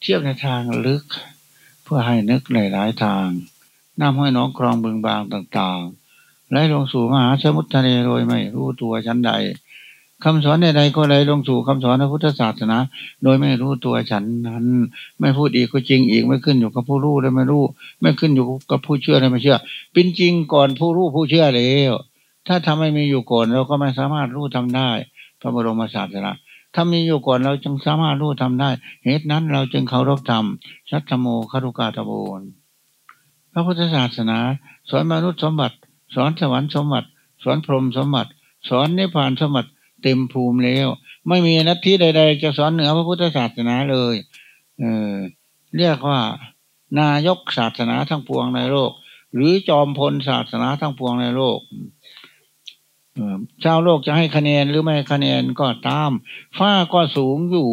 เทียบในทางลึก เพื่อให้นึกหลายๆทางน้ำห้อยน้องคลองบึงบางต่างๆไหลลงสู่มหาสมุทรทะเลโดยไม่รู้ตัวชั้นใดคำสอนใดๆก็ไหลลงสู่คำสอนพระพุทธศาสนา โดยไม่รู้ตัวฉันนั้น ไม่พูดอีกก็จริงอีกไม่ขึ้นอยู่กับผู้รู้และไม่รู้ ไม่ขึ้นอยู่กับผู้เชื่อและไม่เชื่อ เป็นจริงก่อนผู้รู้ผู้เชื่อแล้วถ้าทำไม่มีอยู่ก่อนเราก็ไม่สามารถรู้ทำได้ พระบรมศาสนา ถ้ามีอยู่ก่อนเราจึงสามารถรู้ทำได้ เหตุนั้นเราจึงเคารพธรรมชัตโมคารุกาตโบนพระพุทธศาสนา สอนมนุษย์สมบัติ สอนสวรรค์สมบัติ สอนพรหมสมบัติ สอนนิพพานสมบัติเต็มภูมิแล้ว ไม่มีนัตที่ใด ๆ จะสอนเหนือพระพุทธศาสนาเลย เออเรียกว่านายกศาสนาทั้งปวงในโลก หรือจอมพลศาสนาทั้งปวงในโลก ชาวโลกจะให้คะแนนหรือไม่คะแนนก็ตามฟ้าก็สูงอยู่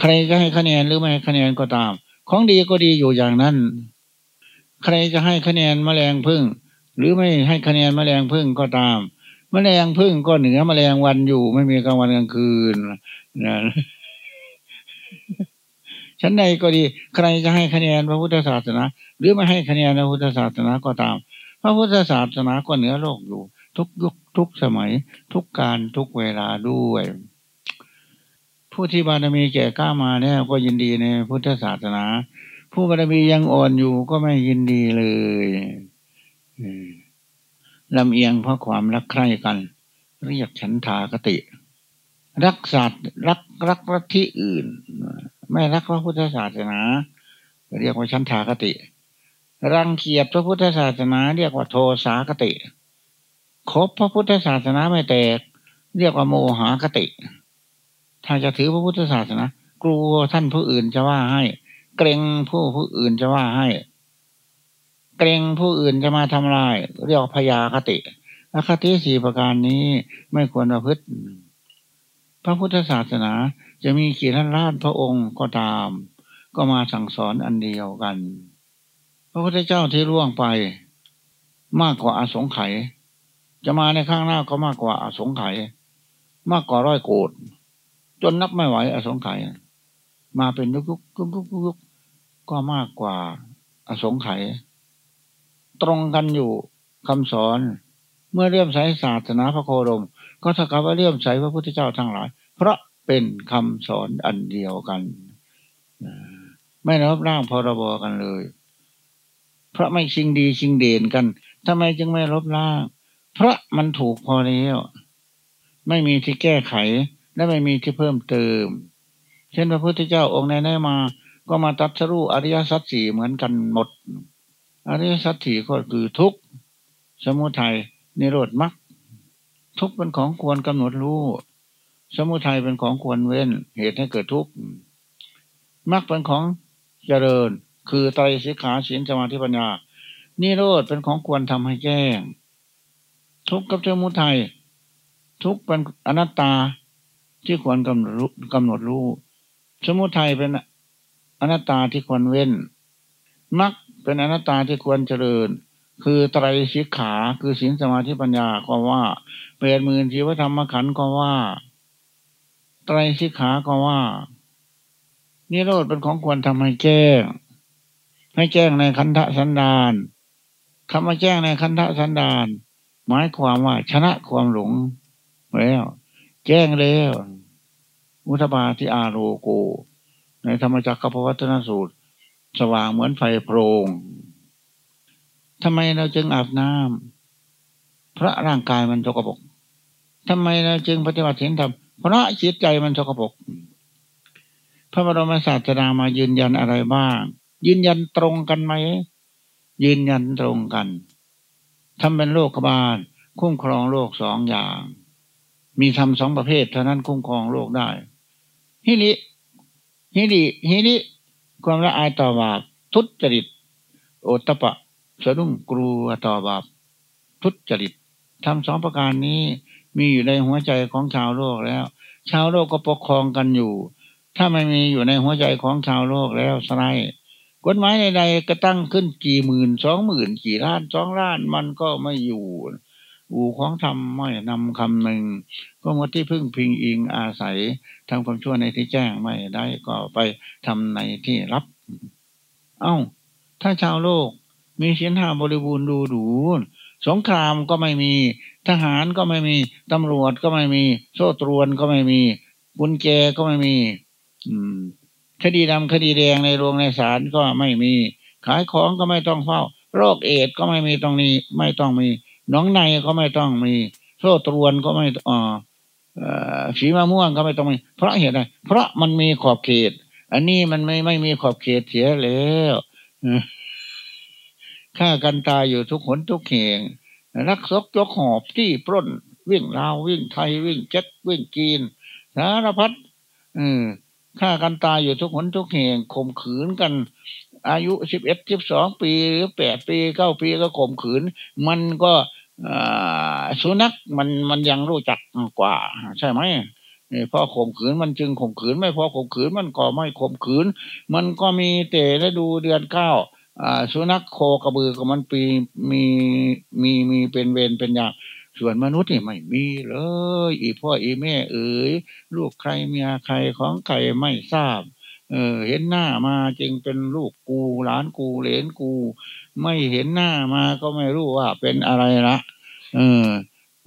ใครจะให้คะแนนหรือไม่คะแนนก็ตาม ของดีก็ดีอยู่อย่างนั้น ใครจะให้คะแนนแมลงพึ่ง หรือไม่ให้คะแนนแมลงพึ่งก็ตาม แมลงพึ่งก็เหนือแมลงวันอยู่ ไม่มีกลางวันกลางคืนนะชั้นใดก็ดี ใครจะให้คะแนนพระพุทธศาสนา หรือไม่ให้คะแนนพระพุทธศาสนาก็ตาม พระพุทธศาสนาก็เหนือโลกอยู่ ทุกยุคทุกสมัย ทุกการทุกเวลาด้วย ผู้ที่บารมีแก่กล้ามาเนี่ยก็ยินดีในพุทธศาสนา ผู้บารมียังอ่อนอยู่ก็ไม่ยินดีเลยลำเอียงเพราะความรักใคร่กัน เรียกฉันทากติ รักศาสตร์รักรักรัที่อื่น ไม่รักพระพุทธศาสนา เรียกว่าฉันทากติ รังเกียจพระพุทธศาสนา เรียกว่าโทสาคติคบพระพุทธศาสนาไม่แตก เรียกว่าโมหคติ ถ้าจะถือพระพุทธศาสนากลัวท่านผู้อื่นจะว่าให้ เกรงผู้ผู้อื่นจะว่าให้ เกรงผู้อื่นจะมาทำลาย เรียกพยาคติอคติสี่ประการนี้ไม่ควรประพฤติ พระพุทธศาสนาจะมีกี่ล้านล้านพระองค์ก็ตาม ก็มาสั่งสอนอันเดียวกัน ระพุทธเจ้าที่ล่วงไป มากกว่าอาสงไขยจะมาในข้างหน้าก็มากกว่าอาสงไขยมากกว่าร้อยโกดจนนับไม่ไหวอาสงไขยมาเป็นยุกยุกยุกยุกยุกก็มากกว่าอาสงไขยตรงกันอยู่คำสอนเมื่อเลื่อมใสศาสนาพระโคดม ก็เท่ากับว่าเลื่อมใสพระพุทธเจ้าทั้งหลาย เพราะเป็นคำสอนอันเดียวกัน ไม่รับร่างพรบกันเลย เพราะไม่ชิงดีชิงเด่นกันทำไมจึงไม่ลบล้าง เพราะมันถูกพอแล้วไม่มีที่แก้ไขและไม่มีที่เพิ่มเติม เช่นพระพุทธเจ้าองค์ไหนๆมา ก็มาตัดสรู้อริยสัจสี่เหมือนกันหมด อริยสัจสี่ก็คือทุกข์สมุทัยนิโรธมรรคทุกข์เป็นของควรกำหนดรู้ สมุทัยเป็นของควรเว้นเหตุให้เกิดทุกข์มรรคเป็นของเจริญ คือไตรสิกขาศีลสมาธิปัญญานิโรธเป็นของควรทำให้แจ้ง ทุกข์กับเจ้ามุทัยทุกข์เป็นอนัตตาที่ควรกำหนดรู้กำหนดรู้ สมุทัยเป็นอนัตตาที่ควรเว้นมรรคเป็นอนัตตาที่ควรเจริญ คือไตรสิกขาคือศีลสมาธิปัญญาก็ว่าเปลี่ยนมือชีวธรรมขันก็ว่า ไตรสิกขาก็ว่านิโรธเป็นของควรทำให้แจ้ง ให้แจ้งในคันธสันดานคำว่าแจ้งในคันธสันดาน หมายความว่าชนะความหลงแล้วแจ้งแล้วอุทบาที่อาโรโก ในธรรมจักรพวัฒนสูตร สว่างเหมือนไฟโพรง ทำไมเราจึงอาบน้ำเพราะร่างกายมันสกปรกทำไมเราจึงปฏิบัติเห็นธรรมเพราะจิตใจมันสกปรกพระบรมศาสดามายืนยันอะไรบ้าง ยืนยันตรงกันไหม ยืนยันตรงกันทำเป็นโลกบาลคุ้มครองโลกสองอย่าง มีทำสองประเภทเท่านั้นคุ้มครองโลกได้ ฮิริฮิริฮิริความละอายต่อบาปทุจริต โอตตะปะสะดุ้งกลัวต่อบาปทุจริตทำสองประการนี้มีอยู่ในหัวใจของชาวโลกแล้ว ชาวโลกก็ปกครองกันอยู่ ถ้าไม่มีอยู่ในหัวใจของชาวโลกแล้วสไล กฎหมายใดๆก็ตั้งขึ้นกี่หมื่นสองหมื่นกี่ล้านสองล้านมันก็ไม่อยู่อู่ของธรรมไม่นำคำหนึ่ง ก็มดที่พึ่งพิงอิงอาศัยทำความชั่วในที่แจ้งไม่ได้ก็ไปทำในที่รับ เอา้า ถ้าชาวโลกมีเสียนหาบริบูรณ์ดูดูสงครามก็ไม่มี ทหารก็ไม่มี ตำรวจก็ไม่มี โซ่ตรวนก็ไม่มีบุญแจก็ไม่มี อืม คดีดำคดีแดงในโรงในศาลก็ไม่มี ขายของก็ไม่ต้องเฝ้า โรคเอดก็ไม่มีตรงนี้ ไม่ต้องมีน้องในก็ไม่ต้องมี โซ่ตรวนก็ไม่อ่าสีมะม่วงก็ไม่ต้องมี เพราะเหตุใดเพราะมันมีขอบเขต อันนี้มันไม่ไม่มีขอบเขตเสียแล้วฆ่ากันตายอยู่ทุกหนทุกแห่งรักซกยกหอบที่ปล้น วิ่งลาววิ่งไทยวิ่งเจ็ดวิ่งจีนสารพัดเออ ฆ่ากันตายอยู่ทุกหนทุกแห่งข่มขืนกัน อายุสิบเอ็ดสิบสองปีหรือแปดปีเก้าปีก็ข่มขืน มันก็สุนัขมันมันยังรู้จักกว่า ใช่ไหมพอข่มขืนมันจึงข่มขืน ไม่พอข่มขืนมันก็ไม่ข่มขืน มันก็มีแต่และดูเดือนเก้าสุนัขโคกระบือก็มันปีมีมีมีเป็นเวรเป็นอย่าง ส่วนมนุษย์นี่ไม่มีเลย อีพ่ออีแม่ เอ๋ยลูกใครเมียใครของใครไม่ทราบ เออ เห็นหน้ามาจึงเป็นลูกกูหลานกูเหลนกู ไม่เห็นหน้ามาก็ไม่รู้ว่าเป็นอะไรละเออ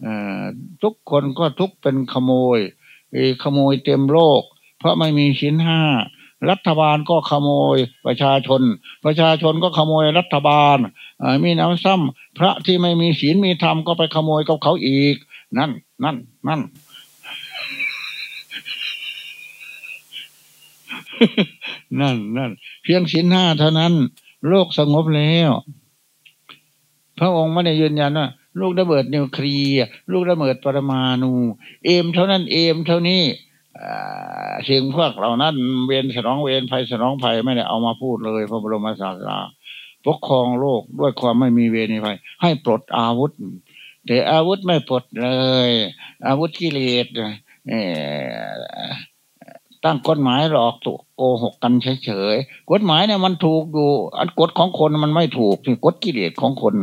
เออทุกคนก็ทุกเป็นขโมยขโมยเต็มโลก เพราะไม่มีชิ้นห้า รัฐบาลก็ขโมยประชาชน ประชาชนก็ขโมยรัฐบาลมีน้ำซ้ำพระที่ไม่มีศีลมีธรรมก็ไปขโมยกับเขาอีก นั่น นั่น นั่น นั่นนั่นเพียงศีลห้าเท่านั้น โลกสงบแล้ว พระองค์ไม่ได้ยืนยันว่าลูกระเบิดนิวเคลียร์ลูกระเบิดปรมาณูเอมเท่านั้นเอมเท่านี้ สิ่งพวกเหล่านั้น เวรสนองเวรภัยสนองภัยไม่ได้เอามาพูดเลยพระบรมศาสดาปกครองโลกด้วยความไม่มีเวรภัย ให้ปลดอาวุธ แต่อาวุธไม่ปลดเลย อาวุธกิเลสตั้งกฎหมายหลอกตุโกหกกันเฉยๆกฎหมายเนี่ยมันถูกอยู่ อันกฎของคนมันไม่ถูกที่กฎกิเลสของคน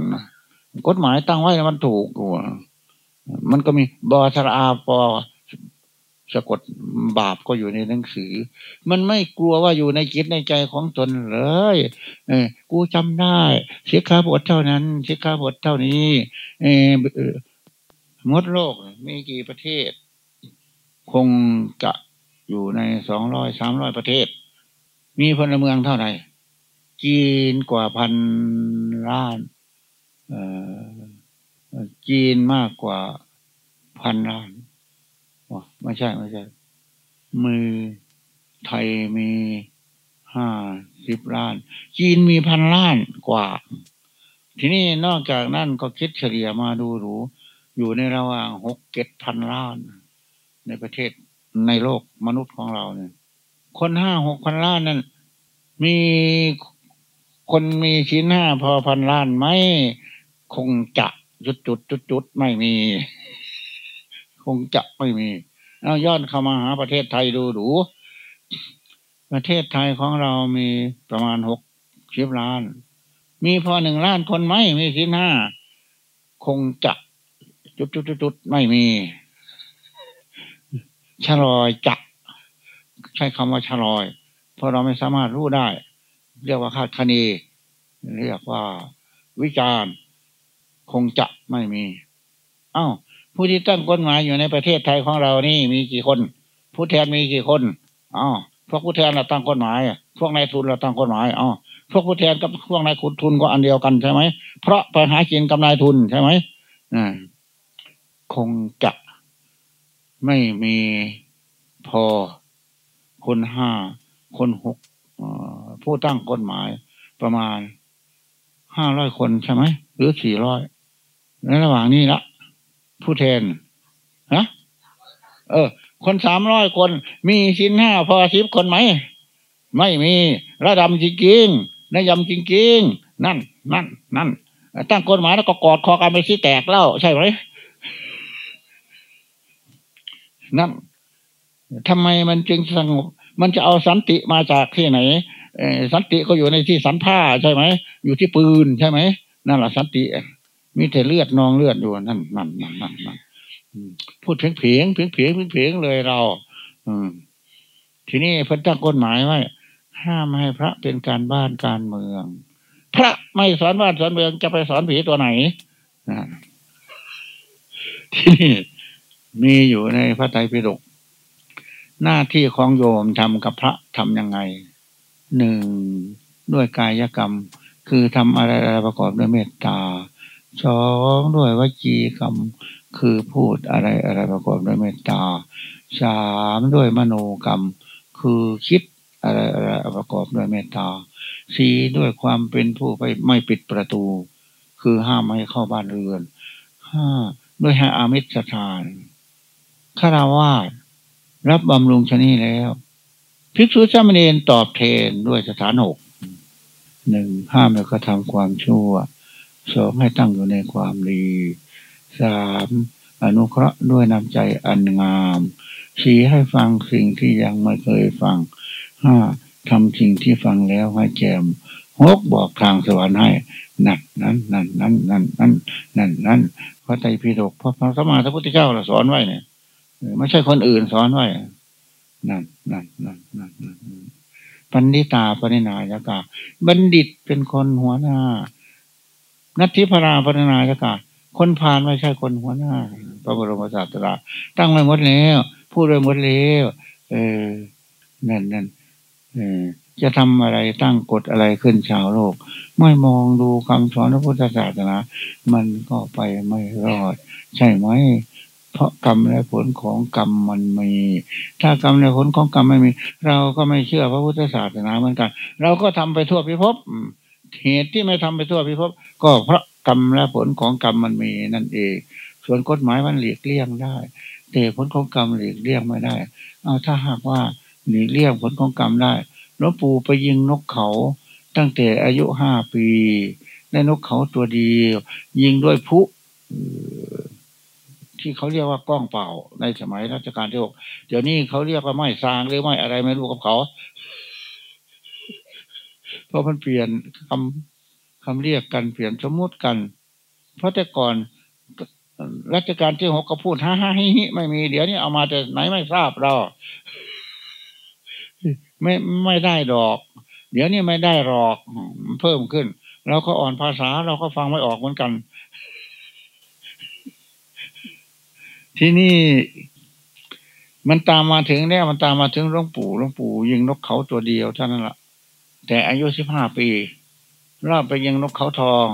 กฎหมายตั้งไว้มันถูกอยู่มันก็มีบอสราปอ สะกดบาปก็อยู่ในหนังสือ มันไม่กลัวว่าอยู่ในจิตในใจของตนเลยเออกูจำได้เสียค่าบทเท่านั้นเสียค่าบทเท่านี้ เออมดโลกมีกี่ประเทศ คงจะอยู่ในสองร้อยสามร้อยประเทศ มีพลเมืองเท่าไหร่จีนกว่าพันล้านจีนมากกว่าพันล้าน ไม่ใช่ไม่ใช่ มือไทยมีห้าสิบล้าน จีนมีพันล้านกว่า ทีนี้นอกจากนั่นก็คิดเฉลี่ยมาดูหรู อยู่ในระหว่างหกเจ็ดพันล้าน ในประเทศในโลกมนุษย์ของเราเนี่ย คนห้าหกพันล้านนั้นมีคนมีชิ้นห้าพอพันล้านไหมคงจะจุดจุดจุดจุดไม่มี งจะไม่มีเอาย้อนเข้ามาหาประเทศไทยดูดู ประเทศไทยของเรามีประมาณหกสิบล้าน มีพอหนึ่งล้านคนไหมมีสินห้าคงจะจุดจุดจุดไม่มีชะลอยจะใช้คำว่าชะลอย เพราะเราไม่สามารถรู้ได้ เรียกว่าคาดคะเนเรียกว่าวิจารณ์ คงจะไม่มี เอา้า ผู้ที่ตั้งกฎหมายอยู่ในประเทศไทยของเรานี่มีกี่คน ผู้แทนมีกี่คนอ๋อพวกผู้แทนเราตั้งกฎหมาย พวกนายทุนเราตั้งกฎหมายอ๋อพวกผู้แทนกับพวกนายขุนทุนก็อันเดียวกันใช่ไหมเพราะไปหากินกับนายทุนใช่ไหมอ่าคงจะไม่มีพอคนห้าคนหกผู้ตั้งกฎหมายประมาณห้าร้อยคนใช่ไหมหรือสี่ร้อยในระหว่างนี้ละ ผู้แทนฮะเออ คนสามร้อยคน มีชิ้นห้าพอสิบคนไหม ไม่มีระดำจริงๆนายำจริงๆ นั่น นั่น นั่น ตั้งกฎหมายแล้วก็กอดคอกันไปที่แตกแล้วใช่ไหมนั่นทำไมมันจึงสงบ มันจะเอาสันติมาจากที่ไหนสันติก็อยู่ในที่สันผ้าใช่ไหม อยู่ที่ปืนใช่ไหม นั่นแหละสันติ มีแต่เลือดนองเลือดอยู่นั่นนั่นนั่นนั่นนนพูดเพียงเพียงเพียงเพียงเพียงเพียงเลยเรา อืม ทีนี้พิ่นตั้งกฎหมายไว้ห้ามให้พระเป็นการบ้านการเมือง พระไม่สอนบ้านสอนเมืองจะไปสอนผีตัวไหนที่นี่มีอยู่ในพระไตรปิฎกหน้าที่ของโยมทำกับพระทำยังไงหนึ่งด้วยกายกรรม คือทำอะไรอะไรประกอบด้วยเมตตา สองด้วยวจีกรรมคือพูดอะไรอะไรประกอบด้วยเมตตาสามด้วยมโนกรรม คือคิดอะไรอะไรประกอบด้วยเมตตาสี่ด้วยความเป็นผู้ไปไม่ปิดประตู คือห้ามไม่ให้เข้าบ้านเรือนห้าด้วยให้อามิตรสถานฆราวาสรับบำรุงชนีแล้วภิกษุสามเณรตอบเทนด้วยสถานหกหนึ่งห้ามแล้วก็ทำความชั่ว สองให้ตั้งอยู่ในความดีสามอนุเคราะห์ด้วยน้ำใจอันงามสี่ให้ฟังสิ่งที่ยังไม่เคยฟังห้าทำสิ่งที่ฟังแล้วให้แจมหกบอกทางสวรรค์ให้นั่นนั่นนั่นนั่นนั่นนั่นนั่นนั่นพระไตรปิฎกพระพระสมมาพระพุทธเจ้าเราสอนไว้เนี่ยไม่ใช่คนอื่นสอนไว้นั่นนั่นนั่นนั่นนั่นปัณิตาปณินายกาบัณฑิตเป็นคนหัวหน้า นัทธิพราปณินายกาคนพานไม่ใช่คนหัวหน้าพระบรมศาสดาตั้งไว้หมดแล้วพูดไว้หมดแล้วเออนั่นนั่นเออจะทำอะไรตั้งกฎอะไรขึ้นชาวโลก ไม่มองดูคำสอนพระพุทธศาสนา มันก็ไปไม่รอด ใช่ไหม เพราะกรรมและผลของกรรมมันมี ถ้ากรรมและผลของกรรมไม่มี เราก็ไม่เชื่อพระพุทธศาสนาเหมือนกัน เราก็ทำไปทั่วพิภพ เหตุที่ไม่ทำไปทั่วพิภพก็เพราะกรรมและผลของกรรมมันมีนั่นเอง ส่วนกฎหมายมันหลีกเลี่ยงได้ แต่ผลของกรรมหลีกเลี่ยงไม่ได้ เอาถ้าหากว่าหลีกเลี่ยงผลของกรรมได้หลวงปู่ไปยิงนกเขาตั้งแต่อายุห้าปีได้นกเขาตัวเดียวยิงด้วยพุที่เขาเรียกว่ากล้องเป่าในสมัยรัชกาลที่หกเดี๋ยวนี้เขาเรียกว่าไม่ซางหรือไม่อะไรไม่รู้กับเขา เพราะมันเปลี่ยนคำคำเรียกกันเปลี่ยนสมมุติกัน เพราะแต่ก่อนรัชกาลที่หกก็พูดฮ่าฮ่าฮิฮิไม่มีเดี๋ยวนี้เอามาแต่ไหนไม่ทราบเราไม่ไม่ได้ดอก เดี๋ยวนี้ไม่ได้หรอกเพิ่มขึ้นเราก็อ่อนภาษาเราก็ฟังไม่ออกเหมือนกัน ที่นี่มันตามมาถึงเนี่ยมันตามมาถึงหลวงปู่หลวงปู่ยิงนกเขาตัวเดียวเท่านั้นแหละ แต่อายุสิบห้าปีรอบไปยิงนกเขาทอง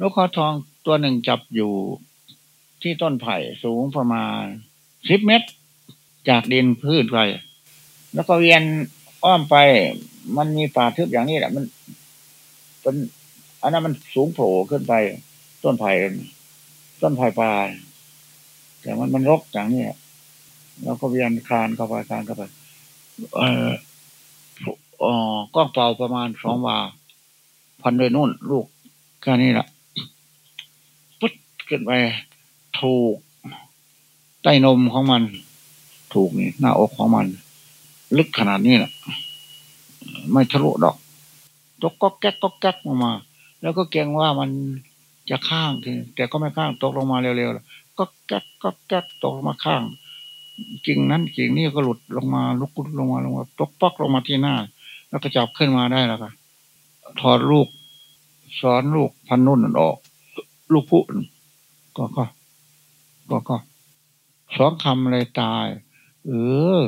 นกเขาทองตัวหนึ่งจับอยู่ที่ต้นไผ่สูงประมาณสิบเมตร จากดินพื้นไปแล้วก็เวียนอ้อมไป มันมีป่าทึบอย่างนี้แหละมันเป็นอันนั้นมันสูงโผล่ขึ้นไป ต้นไผ่ต้นไผ่ป่าแต่มันมันรกอย่างนี้แล้วก็เวียนคานเข้าไปคานเข้าไป เอ่อ อ๋อก้องเปล่าประมาณสองวา พันด้วยนุ่น ลูกแค่นี้แหละปุ๊บขึ้นไป ถูก ใต้นมของมัน ถูกนี่หน้าอกของมัน ลึกขนาดนี้แหละไม่ทะลุดอกตกก็แก๊กก็แก๊กออกมา แล้วก็เกรงว่ามันจะข้างทีแต่ก็ไม่ข้างตกลงมาเร็วๆก็แก๊กก็แก๊กตกลงมาข้างกิ่งนั้นกิ่งนี้ก็หลุดลงมาลุกลงมาลงมาตกปอกลงมาที่หน้า แล้วก็จับขึ้นมาได้แล้วก็ถอดลูกสอนลูกพันนุ่นออก ลูกผู้ก็ก็ก็ก็สองคำเลยตาย เออ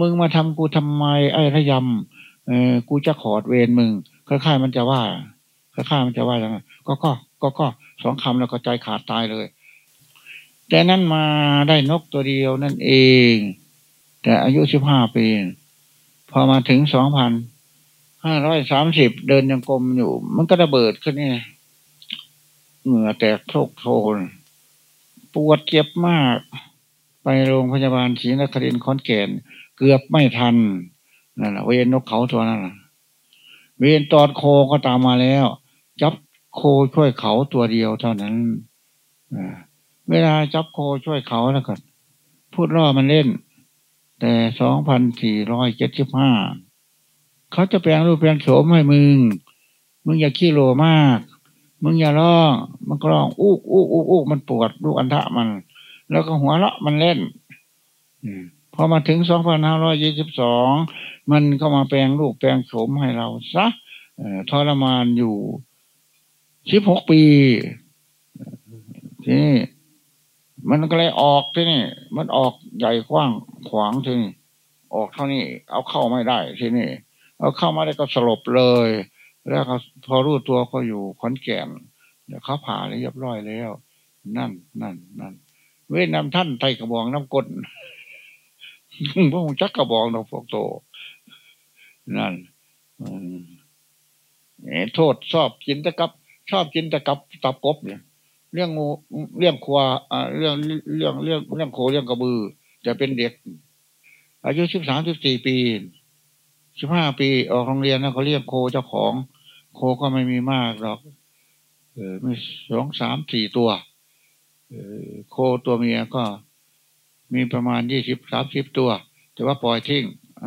มึงมาทำกูทำไม ไอ้ระยำเออกูจะขอดเวรมึงค่ายๆมันจะว่าค่ายๆมันจะว่าอย่างไงก็ก็ก็ก็สองคำแล้วก็ใจขาดตายเลย แต่นั้นมาได้นกตัวเดียวนั่นเอง แต่อายุสิบห้าปี พอมาถึงสองพันห้าร้อยสามสิบเดินยังกลมอยู่ มันก็ระเบิดขึ้นนี่เหงื่อแตกโคกโทนปวดเจ็บมาก ไปโรงพยาบาลศรีนครินทร์ขอนแก่น เกือบไม่ทันนั่นแหละเวนนกเขาตัวนั้นเวนตอดโคก็ตามมาแล้ว จับโคช่วยเขาตัวเดียวเท่านั้นเวลาจับโคช่วยเขาแล้วก็พูดล่อมันเล่น แต่สองพันสี่ร้อยเจ็ดสิบห้าเขาจะแปลงรูปแปลงโฉมให้มึง มึงอย่าขี้โลมาก มึงอย่าร้อง มันก็ร้องอู้อู้อู้อู้มันปวดลูกอันทะมัน แล้วก็หัวเราะมันเล่นพอมาถึงสองพันห้าร้อยยี่สิบสองมันก็มาแปลงลูกแปลงโฉมให้เราซะทรมานอยู่สิบหกปี ทีนี้ มันก็เลยออกที่นี่ มันออกใหญ่กว้างขวางที่นี่ ออกเท่านี้ เอาเข้าไม่ได้ที่นี่ เอาเข้ามาได้ก็สลบเลย แล้วเขาพอรู้ตัวก็อยู่ขอนแก่นเดี๋ยวเขาผ่าเรียบร้อยแล้ว นั่นนั่นนั่นเว้นนำท่านไทยกระบองน้ำกดพวกจักกระบองเราพวกโต นั่นโทษชอบกินตะกับ ชอบกินตะกับตับกบเนี่ย เรื่องงูเรื่องควาเรื่องเรื่องเรื่องเรื่องโคเรื่องกระบือ จะเป็นเด็ก อายุสิบสามสิบสี่ปีสิบห้าปีออกโรงเรียนนะเขาเรียกโคเจ้าของ โคก็ไม่มีมากหรอกเออมีสองสามสี่ตัวเออโคตัวเมียก็มีประมาณยี่สิบสามสิบตัว แต่ว่าปล่อยทิ้งอ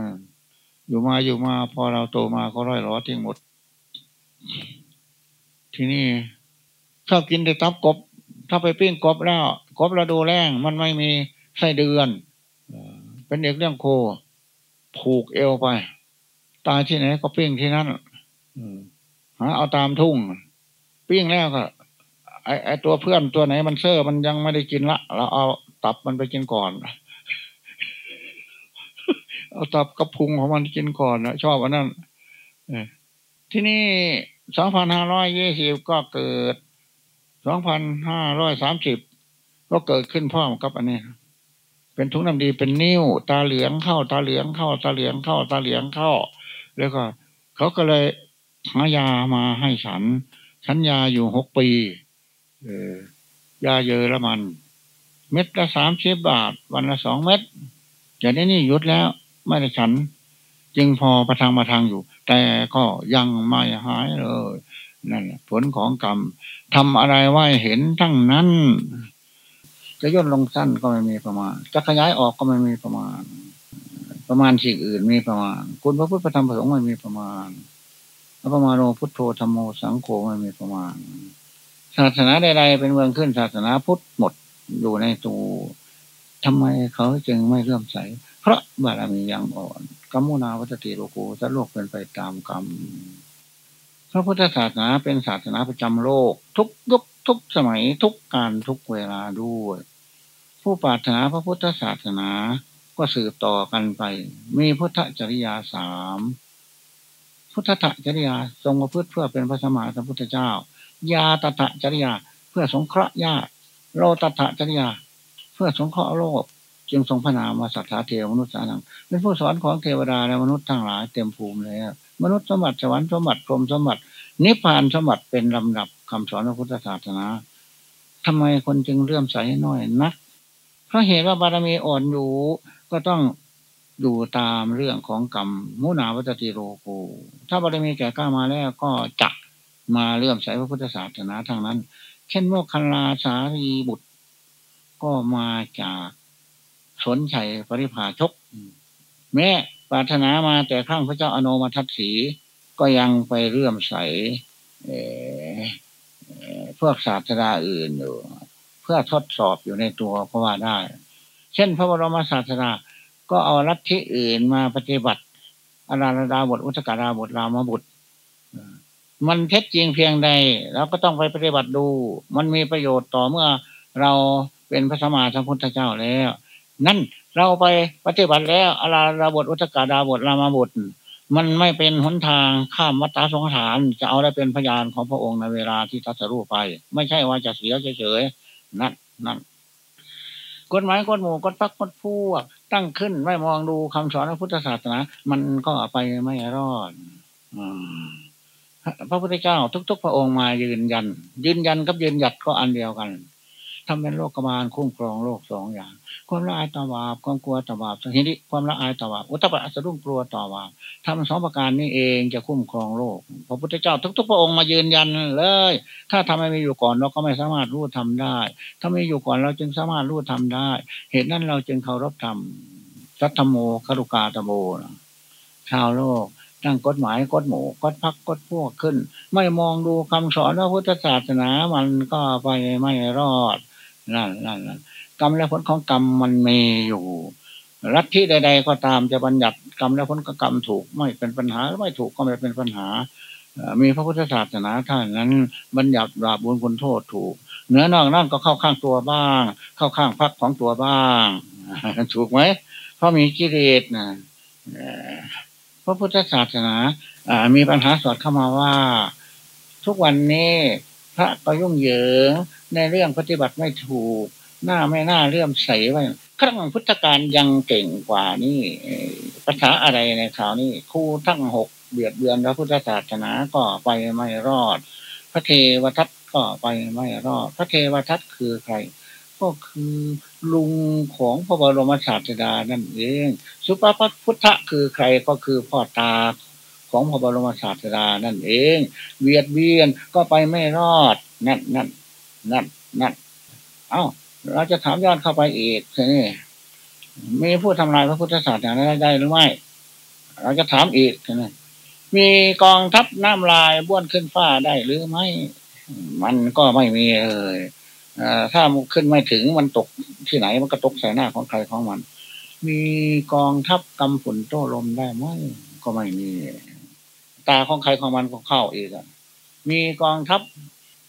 อยู่มาอยู่มา พอเราโตมาก็ร้อยล้อทิ้งหมด ที่นี่ ชอบกินแต่ตับกบ ถ้าไปปิ้งกบแล้ว กบเราดูแรงมันไม่มีไส้เดือนเป็นเด็กเรื่องโค ผูกเอวไป ตายที่ไหนก็ปิ้งที่นั่นหาเอาตามทุ่ง ปิ้งแล้วก็ไอไอตัวเพื่อนตัวไหนมันเซอร์มันยังไม่ได้กินละเราเอาตับมันไปกินก่อนเอาตับกระพุงของมันกินก่อนนะชอบอันนั้นที่นี่สองพันห้าร้อยยี่สิบก็เกิด สองพันห้าร้อยสามสิบก็เกิดขึ้นพ่อมกับอันนี้ เป็นทุกน้ำดีเป็นนิ้ว ตาเหลืองเข้า ตาเหลืองเข้า ตาเหลืองเข้า ตาเหลืองเข้า แล้วก็ เขาก็เลยหายามาให้ฉัน ฉันยาอยู่หกปี เออยาเยอละมัน เม็ดละสามสิบบาท วันละสองเม็ดจะได้นี่ยุดแล้วไม่ได้ฉัน จึงพอประทังมาทางอยู่ แต่ก็ยังไม่หายเลยนั่นผลของกรรม ทำอะไรไว้เห็นทั้งนั้น จะย่นลงสั้นก็ไม่มีประมาณ จะขยายออกก็ไม่มีประมาณ ประมาณสิ่งอื่นมีประมาณ คุณพระพุทธธรรมประสงค์ไม่มีประมาณแล้วประมาณโลพุทโธธรรมโมสังโฆไม่มีประมาณ ศาสนาใดๆเป็นเมืองขึ้นศาสนาพุทธหมดอยู่ในตัวทำไมเขาจึงไม่เลื่อมใส เพราะบารมียังอ่อนกัมมุนาวัตติโลโกจะโลกเป็นไปตามกรรม พระพุทธศาสนาเป็นศาสนาประจำโลก ทุกยุคทุกสมัยทุกการทุกเวลาด้วย ผู้ปรารถนาพระพุทธศาสนาก็สืบต่อกันไป มีพุทธจริยาสามพุทธะจริยาทรงประพฤติเพื่อเป็นพระสมมาสัมพุทธเจ้า ยาตถะจริยาเพื่อสงเคราะห์ญาติโลตถะจริยา เพื่อสงเคราะห์โลก จึงทรงพระนามมาสัทธาเทวมนุษย์สานังเป็นผู้สอนของเทวดาและมนุษย์ทั้งหลายเต็มภูมิแล้ว มนุษย์สมบัติสวรรค์สมบัติพรหมสมบัติ นิพพานสมบัติเป็นลำดับคำสอนพระพุทธศาสนาทำไมคนจึงเลื่อมใสน้อยนัก เพราะเหตุว่าบารมีอ่อนอยู่ก็ต้องอยู่ตามเรื่องของกรรมมุนาวัตติโรโกถ้าบารมีแก่กล้ามาแล้วก็จักมาเลื่อมใสพระพุทธศาสนาทางนั้น เช่นโมคคัลลาสารีบุตร ก็มาจากสนชัยปริภาชกแม่ ปรารถนามาแต่ข้างพระเจ้าอโนมาทัตสีก็ยังไปเรื่อมใสพวกศาสดาอื่นอยู่เพื่อทดสอบอยู่ในตัวก็ว่าได้ เช่น พระบรมศาสดาก็เอาลัทธิอื่นมาปฏิบัติอาราดาบทอุตกาดาบทรามบุตร มันเท็จจริงเพียงใดเราก็ต้องไปปฏิบัติดู มันมีประโยชน์ต่อเมื่อเราเป็นพระสมมาสัมพุทธเจ้าแล้ว นั่น เราไปปฏิบัติแล้วอาราดาบทอุตกาดาบทรามาบุตรมันไม่เป็นหนทางข้ามวัฏสงสาร จะเอาได้เป็นพยานของพระองค์ในเวลาที่ตัสรู้ไป ไม่ใช่ว่าจะเสียเฉยๆนั่นนั่นกฎหมายกฎหมู่กฎพักกฎพวก ตั้งขึ้นไม่มองดูคำสอนพระพุทธศาสนา มันก็ไปไม่รอดพระพุทธเจ้าทุก ๆ พระองค์มายืนยัน ยืนยันกับยืนหยัดก็อันเดียวกัน ทำเป็นโลกกบาลคุ้มครองโลกสองอย่าง ความละอายต่อบาปความกลัวต่อบาปสังหิความละอายต่อบาปอุตตปะสะดุ้งกลัวต่อบาปทำสองประการนี้เองจะคุ้มครองโลกพระพุทธเจ้าทุก ๆ พระองค์มายืนยันเลย ถ้าทำไม่มีอยู่ก่อนเราก็ไม่สามารถรู้ทำได้ ถ้าไม่อยู่ก่อนเราจึงสามารถรู้ทำได้ เหตุนั้นเราจึงเคารพธรรมสัทธโมคารุกาตโบชาวโลกตั้งกฎหมายกฎหมู่กฎพักกฎพวกขึ้น ไม่มองดูคำสอนว่าพุทธศาสนามันก็ไปไม่รอด นั่นนั่นนั่นกรรมและผลของกรรมมันมีอยู่รัฐที่ใด ๆ ก็ตามจะบัญญัติกรรมและผลกรรมถูกไม่เป็นปัญหาไม่ถูกก็ไม่เป็นปัญหา มีพระพุทธศาสนาท่านนั้น บัญญัติบาปบุญคุณโทษถูกเนื้อนอกนั่นก็เข้าข้างตัวบ้าง เข้าข้างพักของตัวบ้าง ถูกไหมเพราะมีกิเลสนะพระพุทธศาสนามีปัญหาสอดเข้ามาว่า ทุกวันนี้พระก็ยุ่งเหยิง ในเรื่องปฏิบัติไม่ถูก หน้าไม่น่าเลื่อมใสไว้ครั้งพุทธการยังเก่งกว่านี่ภาษาอะไรในข่าวนี้ครูทั้งหกเบียดเบียนพระพุทธศาสนาก็ไปไม่รอด พระเทวทัตก็ไปไม่รอด พระเทวทัตคือใคร ก็คือลุงของพระบรมศาสดานั่นเองสุปปัพุทธคือใครก็คือพ่อตาของพระบรมศาสดานั่นเองเบียดเบียนก็ไปไม่รอดนั่นนั่น นั่นนั่นเอ้า เราจะถามย้อนเข้าไปอีกนี่มีผู้ทำลายพระพุทธศาสนาได้หรือไม่ เราจะถามอีกนี่มีกองทัพน้ำลายบ้วนขึ้นฟ้าได้หรือไม่ มันก็ไม่มีเลยถ้ามันขึ้นไม่ถึงมันตกที่ไหนมันก็ตกใส่หน้าของใครของมัน มีกองทัพกำฝนโต้ลมได้ไหมก็ไม่มี ตาของใครของมันก็เข้าอีกอะมีกองทัพ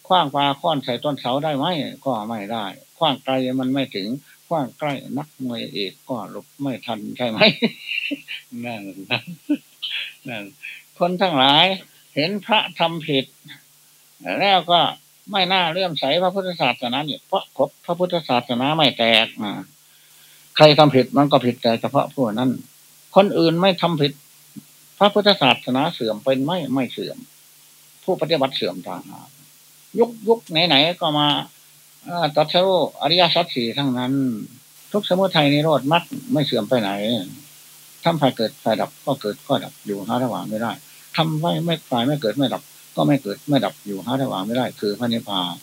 คว้างปลาค้อนใส่ต้นเสาได้ไหมก็ไม่ได้คว้างไกลมันไม่ถึงคว้างใกล้นักมวยเอกก็หลบไม่ทันใช่ไหมนั่นนั่นคนทั้งหลายเห็นพระทำผิด แล้วก็ไม่น่าเลื่อมใสพระพุทธศาสนาเนี่ยเพราะพระพุทธศาสนาไม่แตกมาใครทำผิดมันก็ผิดแต่เฉพาะผู้นั้น คนอื่นไม่ทำผิด พระพุทธศาสนาเสื่อมเป็นไม่ไม่เสื่อม ผู้ปฏิบัติเสื่อมทาง ยุคยุคไหนๆก็มาตัดสู้อริยสัจสี่ทั้งนั้น ทุกสมุทัยนิโรธมัดไม่เสื่อมไปไหนทำไฟเกิดไฟดับก็เกิดก็ดับอยู่หาระหว่างไม่ได้ทำไฟไม่ไฟไม่เกิดไม่ดับ ก็ไม่เกิดไม่ดับอยู่หาระหว่างไม่ได้ คือพระนิพพาน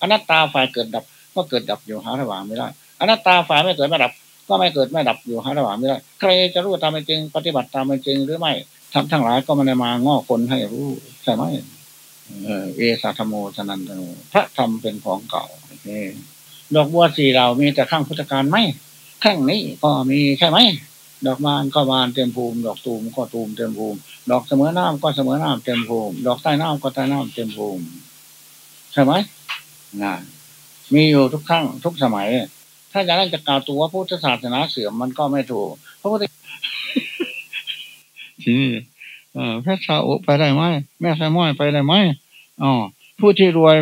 อนัตตาไฟเกิดดับ ก็เกิดดับอยู่หาระหว่างไม่ได้อนัตตาไฟไม่เกิดไม่ดับ ก็ไม่เกิดไม่ดับอยู่หาระหว่างไม่ได้ใครจะรู้ตามเป็นจริง ปฏิบัติตามเป็นจริงหรือไม่ทำทั้งหลายก็ม่ได้มาง้อคนให้รู้ใช่ไหม เอสัตโมชนันโนพระธรรมเป็นของเก่าดอกบัวสีเรามีแต่ข้างพุทธการไหมข้างนี้ก็มีใช่ไหมดอกบานก็บานเต็มภูมิ ดอกตูมก็ตูมเต็มภูมิ ดอกเสมอน้ำก็เสมอน้ำเต็มภูมิ ดอกใต้น้ำก็ใต้น้ำเต็มภูมิใช่ไหมงานมีอยู่ทุกครั้งทุกสมัย ถ้าอยากจะกล่าวตัวพุทธศาสนาเสื่อมมันก็ไม่ถูกเพราะว่าทีนี้ พระชาอุไปได้ไหมแม่ไซม้อยไปได้ไหมอ๋อผู้ที่รวย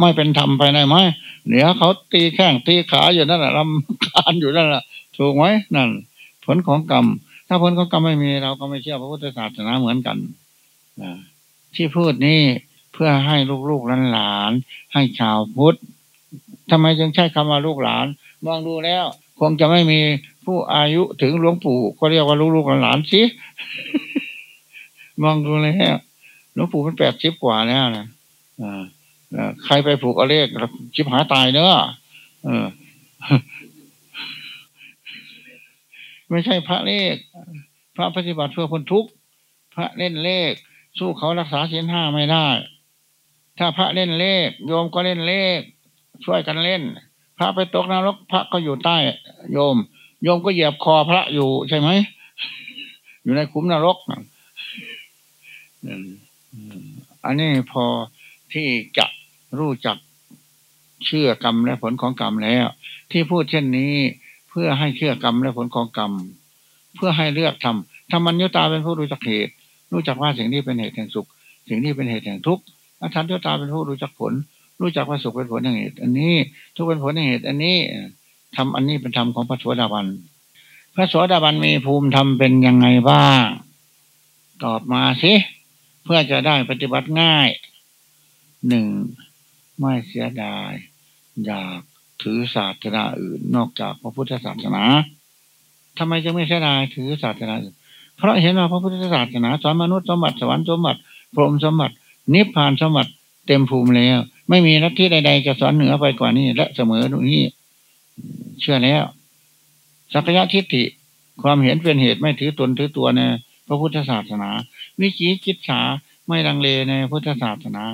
ไม่เป็นธรรมไปได้ไหมเหนือเขาตีแข้งตีขาอยู่นั่นแหละรำคาญอยู่นั่นแหละถูกไหมนั่น ผลของกรรม ถ้าผลของกรรมไม่มีเราก็ไม่เชื่อพระพุทธศาสนาเหมือนกันที่พูดนี้เพื่อให้ลูกๆหลานๆให้ชาวพุทธทำไมจึงใช้คำว่าลูกหลานมองดูแล้ว คงจะไม่มีผู้อายุถึงหลวงปู่ก็เรียกว่าลูกๆหลานสิ มองดูแล้วหลวงปู่เป็นแปดสิบกว่าแล้วนะใครไปผูกอเลขชิบหาตายเนอะไม่ใช่พระเลข พระปฏิบัติเพื่อคนทุกข์พระเล่นเลข สู้เขารักษาศีลห้าไม่ได้ ถ้าพระเล่นเลข โยมก็เล่นเลข ช่วยกันเล่น พระไปตกนรกพระก็อยู่ใต้ โยม โยมก็เหยียบคอพระอยู่ใช่ไหมอยู่ในคุ้มนรก อันนี้พอที่จะรู้จักเชื่อกรรมและผลของกรรมแล้ว ที่พูดเช่นนี้เพื่อให้เชื่อกรรมและผลของกรรม เพื่อให้เลือกทำธรรมัญญตาเป็นผู้รู้จักเหตุ รู้จักว่าสิ่งนี้เป็นเหตุแห่งสุข สิ่งนี้เป็นเหตุแห่งทุกข์อาจารย์ยตาเป็นผู้รู้จักผล รู้จักว่าสุขเป็นผลแห่งเหตุ อันนี้ทุกเป็นผลแห่งเหตุอันนี้ทำอันนี้เป็นธรรมของพระสวสดาบันพระสวสดาบันมีภูมิธรรมเป็นยังไงบ้าง ตอบมาสิ เพื่อจะได้ปฏิบัติง่ายหนึ่งไม่เสียดาย อยากถือศาสนาอื่นนอกจากพระพุทธศาสนาทำไมจะไม่เสียดายถือศาสนาอื่นเพราะเห็นว่าพระพุทธศาสนาสอนมนุษย์สมบัติสวรรค์สมบัติพรหมสมบัตินิพพานสมบัติเต็มภูมิแล้ว ไม่มีนักที่ใดๆจะสอนเหนือไปกว่านี้ และเสมอตรงนี้ เชื่อแล้วสักยะทิฏฐิความเห็นเป็นเหตุไม่ถือตนถือตัวเนี่ย พระพุทธศาสนา วิจิกิจฉาไม่ดังเลในพุทธศาสนา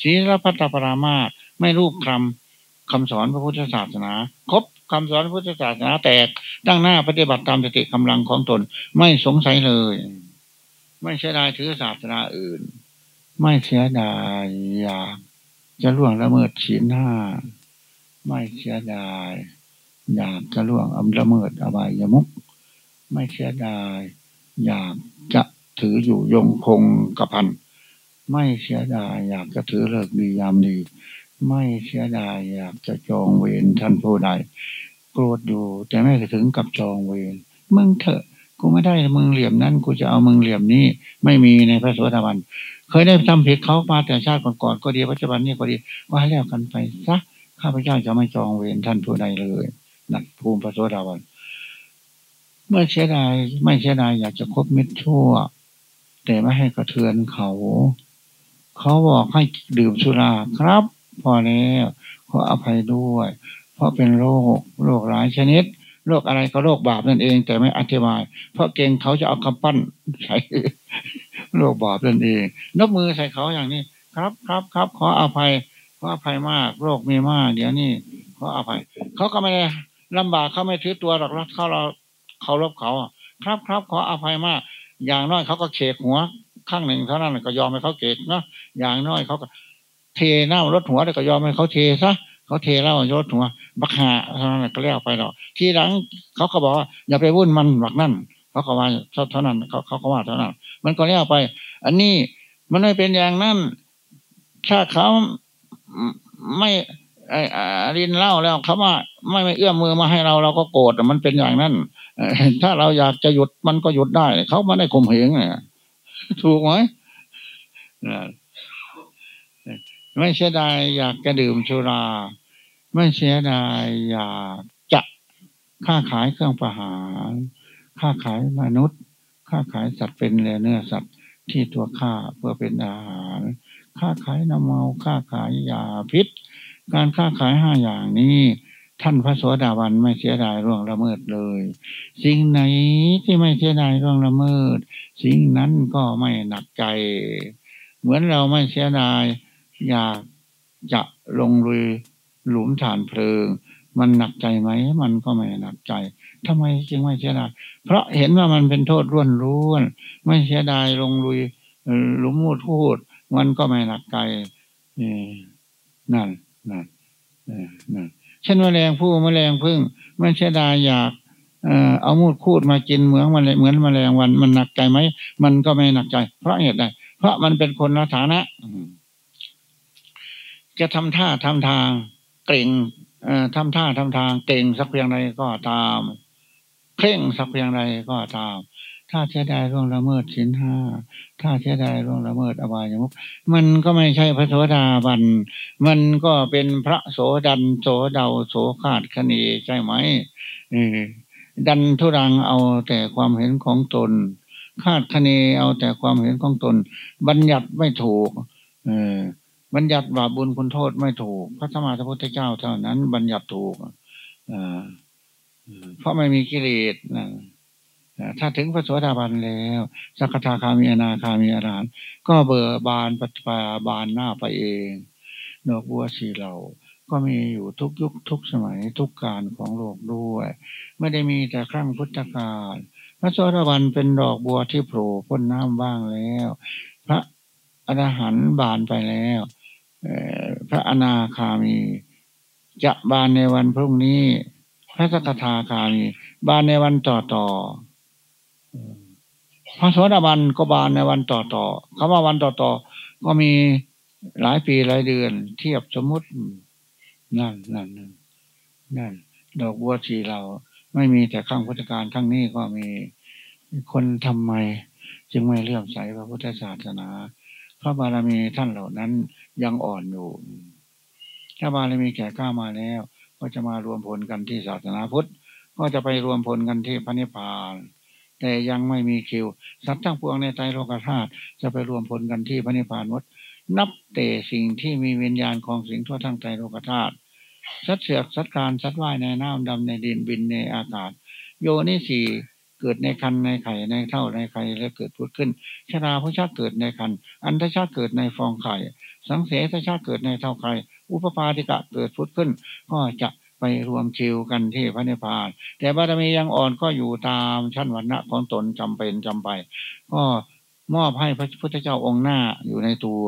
ศีลพัตตปรามาตไม่รูปคำคำสอนพระพุทธศาสนา ครบคำสอนพระพุทธศาสนาแตกตั้งหน้าปฏิบัติตามสติกำลังของตน ไม่สงสัยเลย ไม่เสียดายถือศาสนาอื่น ไม่เสียดายอยากจะล่วงละเมิดศีลห้าไม่เสียดาย อยากจะล่วงอำละเมิดอบายมุก ไม่เสียดาย อยาก จะถืออยู่ยงคงกระพัน ไม่เสียดายอยากจะถือเลิกดียามดี ไม่เสียดายอยากจะจองเวรท่านผู้ใดโกรธอยู่ แต่ไม่ถึงกับจองเวรมึงเถอะกูไม่ได้มึงเหลี่ยมนั้นกูจะเอามึงเหลี่ยมนี้ ไม่มีในพระสวสดาบันเคยได้ทำผิดเขามาแต่ชาติก่อนๆก็ดีปัจจุบันนี้ก็ดีว่าให้แล้วกันไปซะข้าพเจ้าจะไม่จองเวรท่านผู้ใดเลยนั่นภูมิพระสวสดาบัน เมื่อเสียดายไม่เสียดายอยากจะคบมิตรชั่ว แต่ไม่ให้กระเทือนเขา เขาบอกให้ดื่มสุราครับ พอแล้วขออภัยด้วย เพราะเป็นโรคโรคหลายชนิดโรคอะไรก็โรคบาปนั่นเอง แต่ไม่อธิบาย เพราะเก่งเขาจะเอาคำปั้นใส่โรคบาปนั่นเองนกมือใส่เขาอย่างนี้ ครับครับครับขออภัยขออภัยมาก โรคมีมาก เดี๋ยวนี้ขออภัยเขาก็ไม่ได้ลำบากเขาไม่ถือตัวหรอกเขาเรา เขารบเขา ครับครับขออภัยมาก อย่างน้อยเขาก็เขกหัว ข้างหนึ่งเท่านั้นก็ยอมให้เขาเกกเนาะอย่างน้อยเขาก็เทหน้ารถหัวก็ยอมให้เขาเทซะเขาเทเหล้ารถหัวบักหาเท่านั้นก็แล้วไปหรอกทีหลังเขาก็บอกว่าอย่าไปวุ่นมันบักนั่นเขาก็ว่าเท่านั้นเขาเขาก็ว่าเท่านั้น มันก็แล้วไป อันนี้มันไม่เป็นอย่างนั้นถ้าเขาไม่ไอ้รินเล่าแล้วเขาว่าไม่ไม่เอื้อมมือมาให้เราเราก็โกรธมันเป็นอย่างนั้น ถ้าเราอยากจะหยุดมันก็หยุดได้เขาไม่ได้ข่มเหงเนี่ยถูกไหมไม่เสียดายอยากจะดื่มสุรา ไม่เสียดายอยากจะค้าขายเครื่องประหารค้าขายมนุษย์ค้าขายสัตว์เป็นเนื้อสัตว์ที่ตัวฆ่าเพื่อเป็นอาหารค้าขายน้ำเมาค้าขายยาพิษ การค้าขายห้าอย่างนี้ ท่านพระสวสดาวันไม่เสียดายร่วงละเมิดเลย สิ่งไหนที่ไม่เสียดายร่วงละเมิด สิ่งนั้นก็ไม่หนักใจ เหมือนเราไม่เสียดาย อยากจะลงลุยหลุมฐานเพลิง มันหนักใจไหม มันก็ไม่หนักใจทำไมจึงไม่เสียดาย เพราะเห็นว่ามันเป็นโทษร่วนร่วนไม่เสียดายลงลุยหลุมมูดพูด มันก็ไม่หนักใจนั่นนั่นนั่น เช่นแมลงผู้แมลงพึ่งไม่เสียดายอยากเอามูดคูดมากินเหมือนมันเหมือนแมลงวันมันหนักใจไหมมันก็ไม่หนักใจ เพราะเหตุใดเพราะมันเป็นคนละฐานะ จะทำท่าทำทางเก่งทำท่าทำทางเก่งสักเพียงใดก็ตามเคร่งสักเพียงใดก็ตาม ถ้าเสียดายร่วงละเมิดสินห้าถ้าเสียดายร่วงละเมิดอบายมุกมันก็ไม่ใช่พระโสดาบัน มันก็เป็นพระโสดันโสเดาโสขาดคณีใช่ไหมดันทุรังเอาแต่ความเห็นของตน คาดคะเนเอาแต่ความเห็นของตน บัญญัติไม่ถูก เออบัญญัติบาปบุญคุณโทษไม่ถูก พระธรรมพุทธเจ้าเท่านั้น บัญญัติถูกเพราะไม่มีกิเลส ถ้าถึงพระสวสดาบันแล้ว สักทาคามีอนาคามีอรหันก็เบอร์บานปัจปาบานหน้าไปเองดอกบัวสีเหล่าก็มีอยู่ทุกยุคทุกสมัยทุกการของโลกด้วย ไม่ได้มีแต่ครั้งพุทธกาลพระสวสดาบันเป็นดอกบัวที่โผล่พ้นน้ำบ้างแล้ว พระอรหันต์บานไปแล้วพระอนาคามี จะบานในวันพรุ่งนี้ พระสกทาคามี บานในวันต่อต่อ พระสวสดาบันก็บานในวันต่อต่อคำว่าวันต่อต่อก็มีหลายปีหลายเดือน เทียบสมมตินั่นนั่นนั่นนั่นดอกบัวสีเรา ไม่มีแต่ข้างพุทธการข้างนี้ก็มีคนทำไม จึงไม่เลื่อมใสพระพุทธศาสนาพระบารมีท่านเหล่านั้นยังอ่อนอยู่ ถ้าบารมีแก่กล้ามาแล้ว ก็จะมารวมพลกันที่ศาสนาพุทธ ก็จะไปรวมพลกันที่พระนิพพาน แต่ยังไม่มีคิวสัตว์ทั้งปวงในใจโลกธาตุจะไปรวมพลกันที่พระนิพพานวัดนับแต่สิ่งที่มีวิญญาณของสิ่งทั่วทั้งใจโลกธาตุสัตว์เสือกสัตว์การสัตว์ว่ายในน้ำดำในดินบินในอากาศ โยนิสีเกิดในคันในไข่ในเท่าในไข่แล้วเกิดพุดขึ้นชราพระชาเกิดในคันอันทชาเกิดในฟองไข่ สังเสทชาเกิดในเท่าไข่ อุปปาติกะเกิดพุดขึ้น ก็จะ ไปรวมชิวกันที่พระนิพพาน แต่บารมียังอ่อนก็อยู่ตามชั้นวรรณะของตนจำเป็นจำไป ก็มอบให้พระพุทธเจ้าองค์หน้าอยู่ในตัว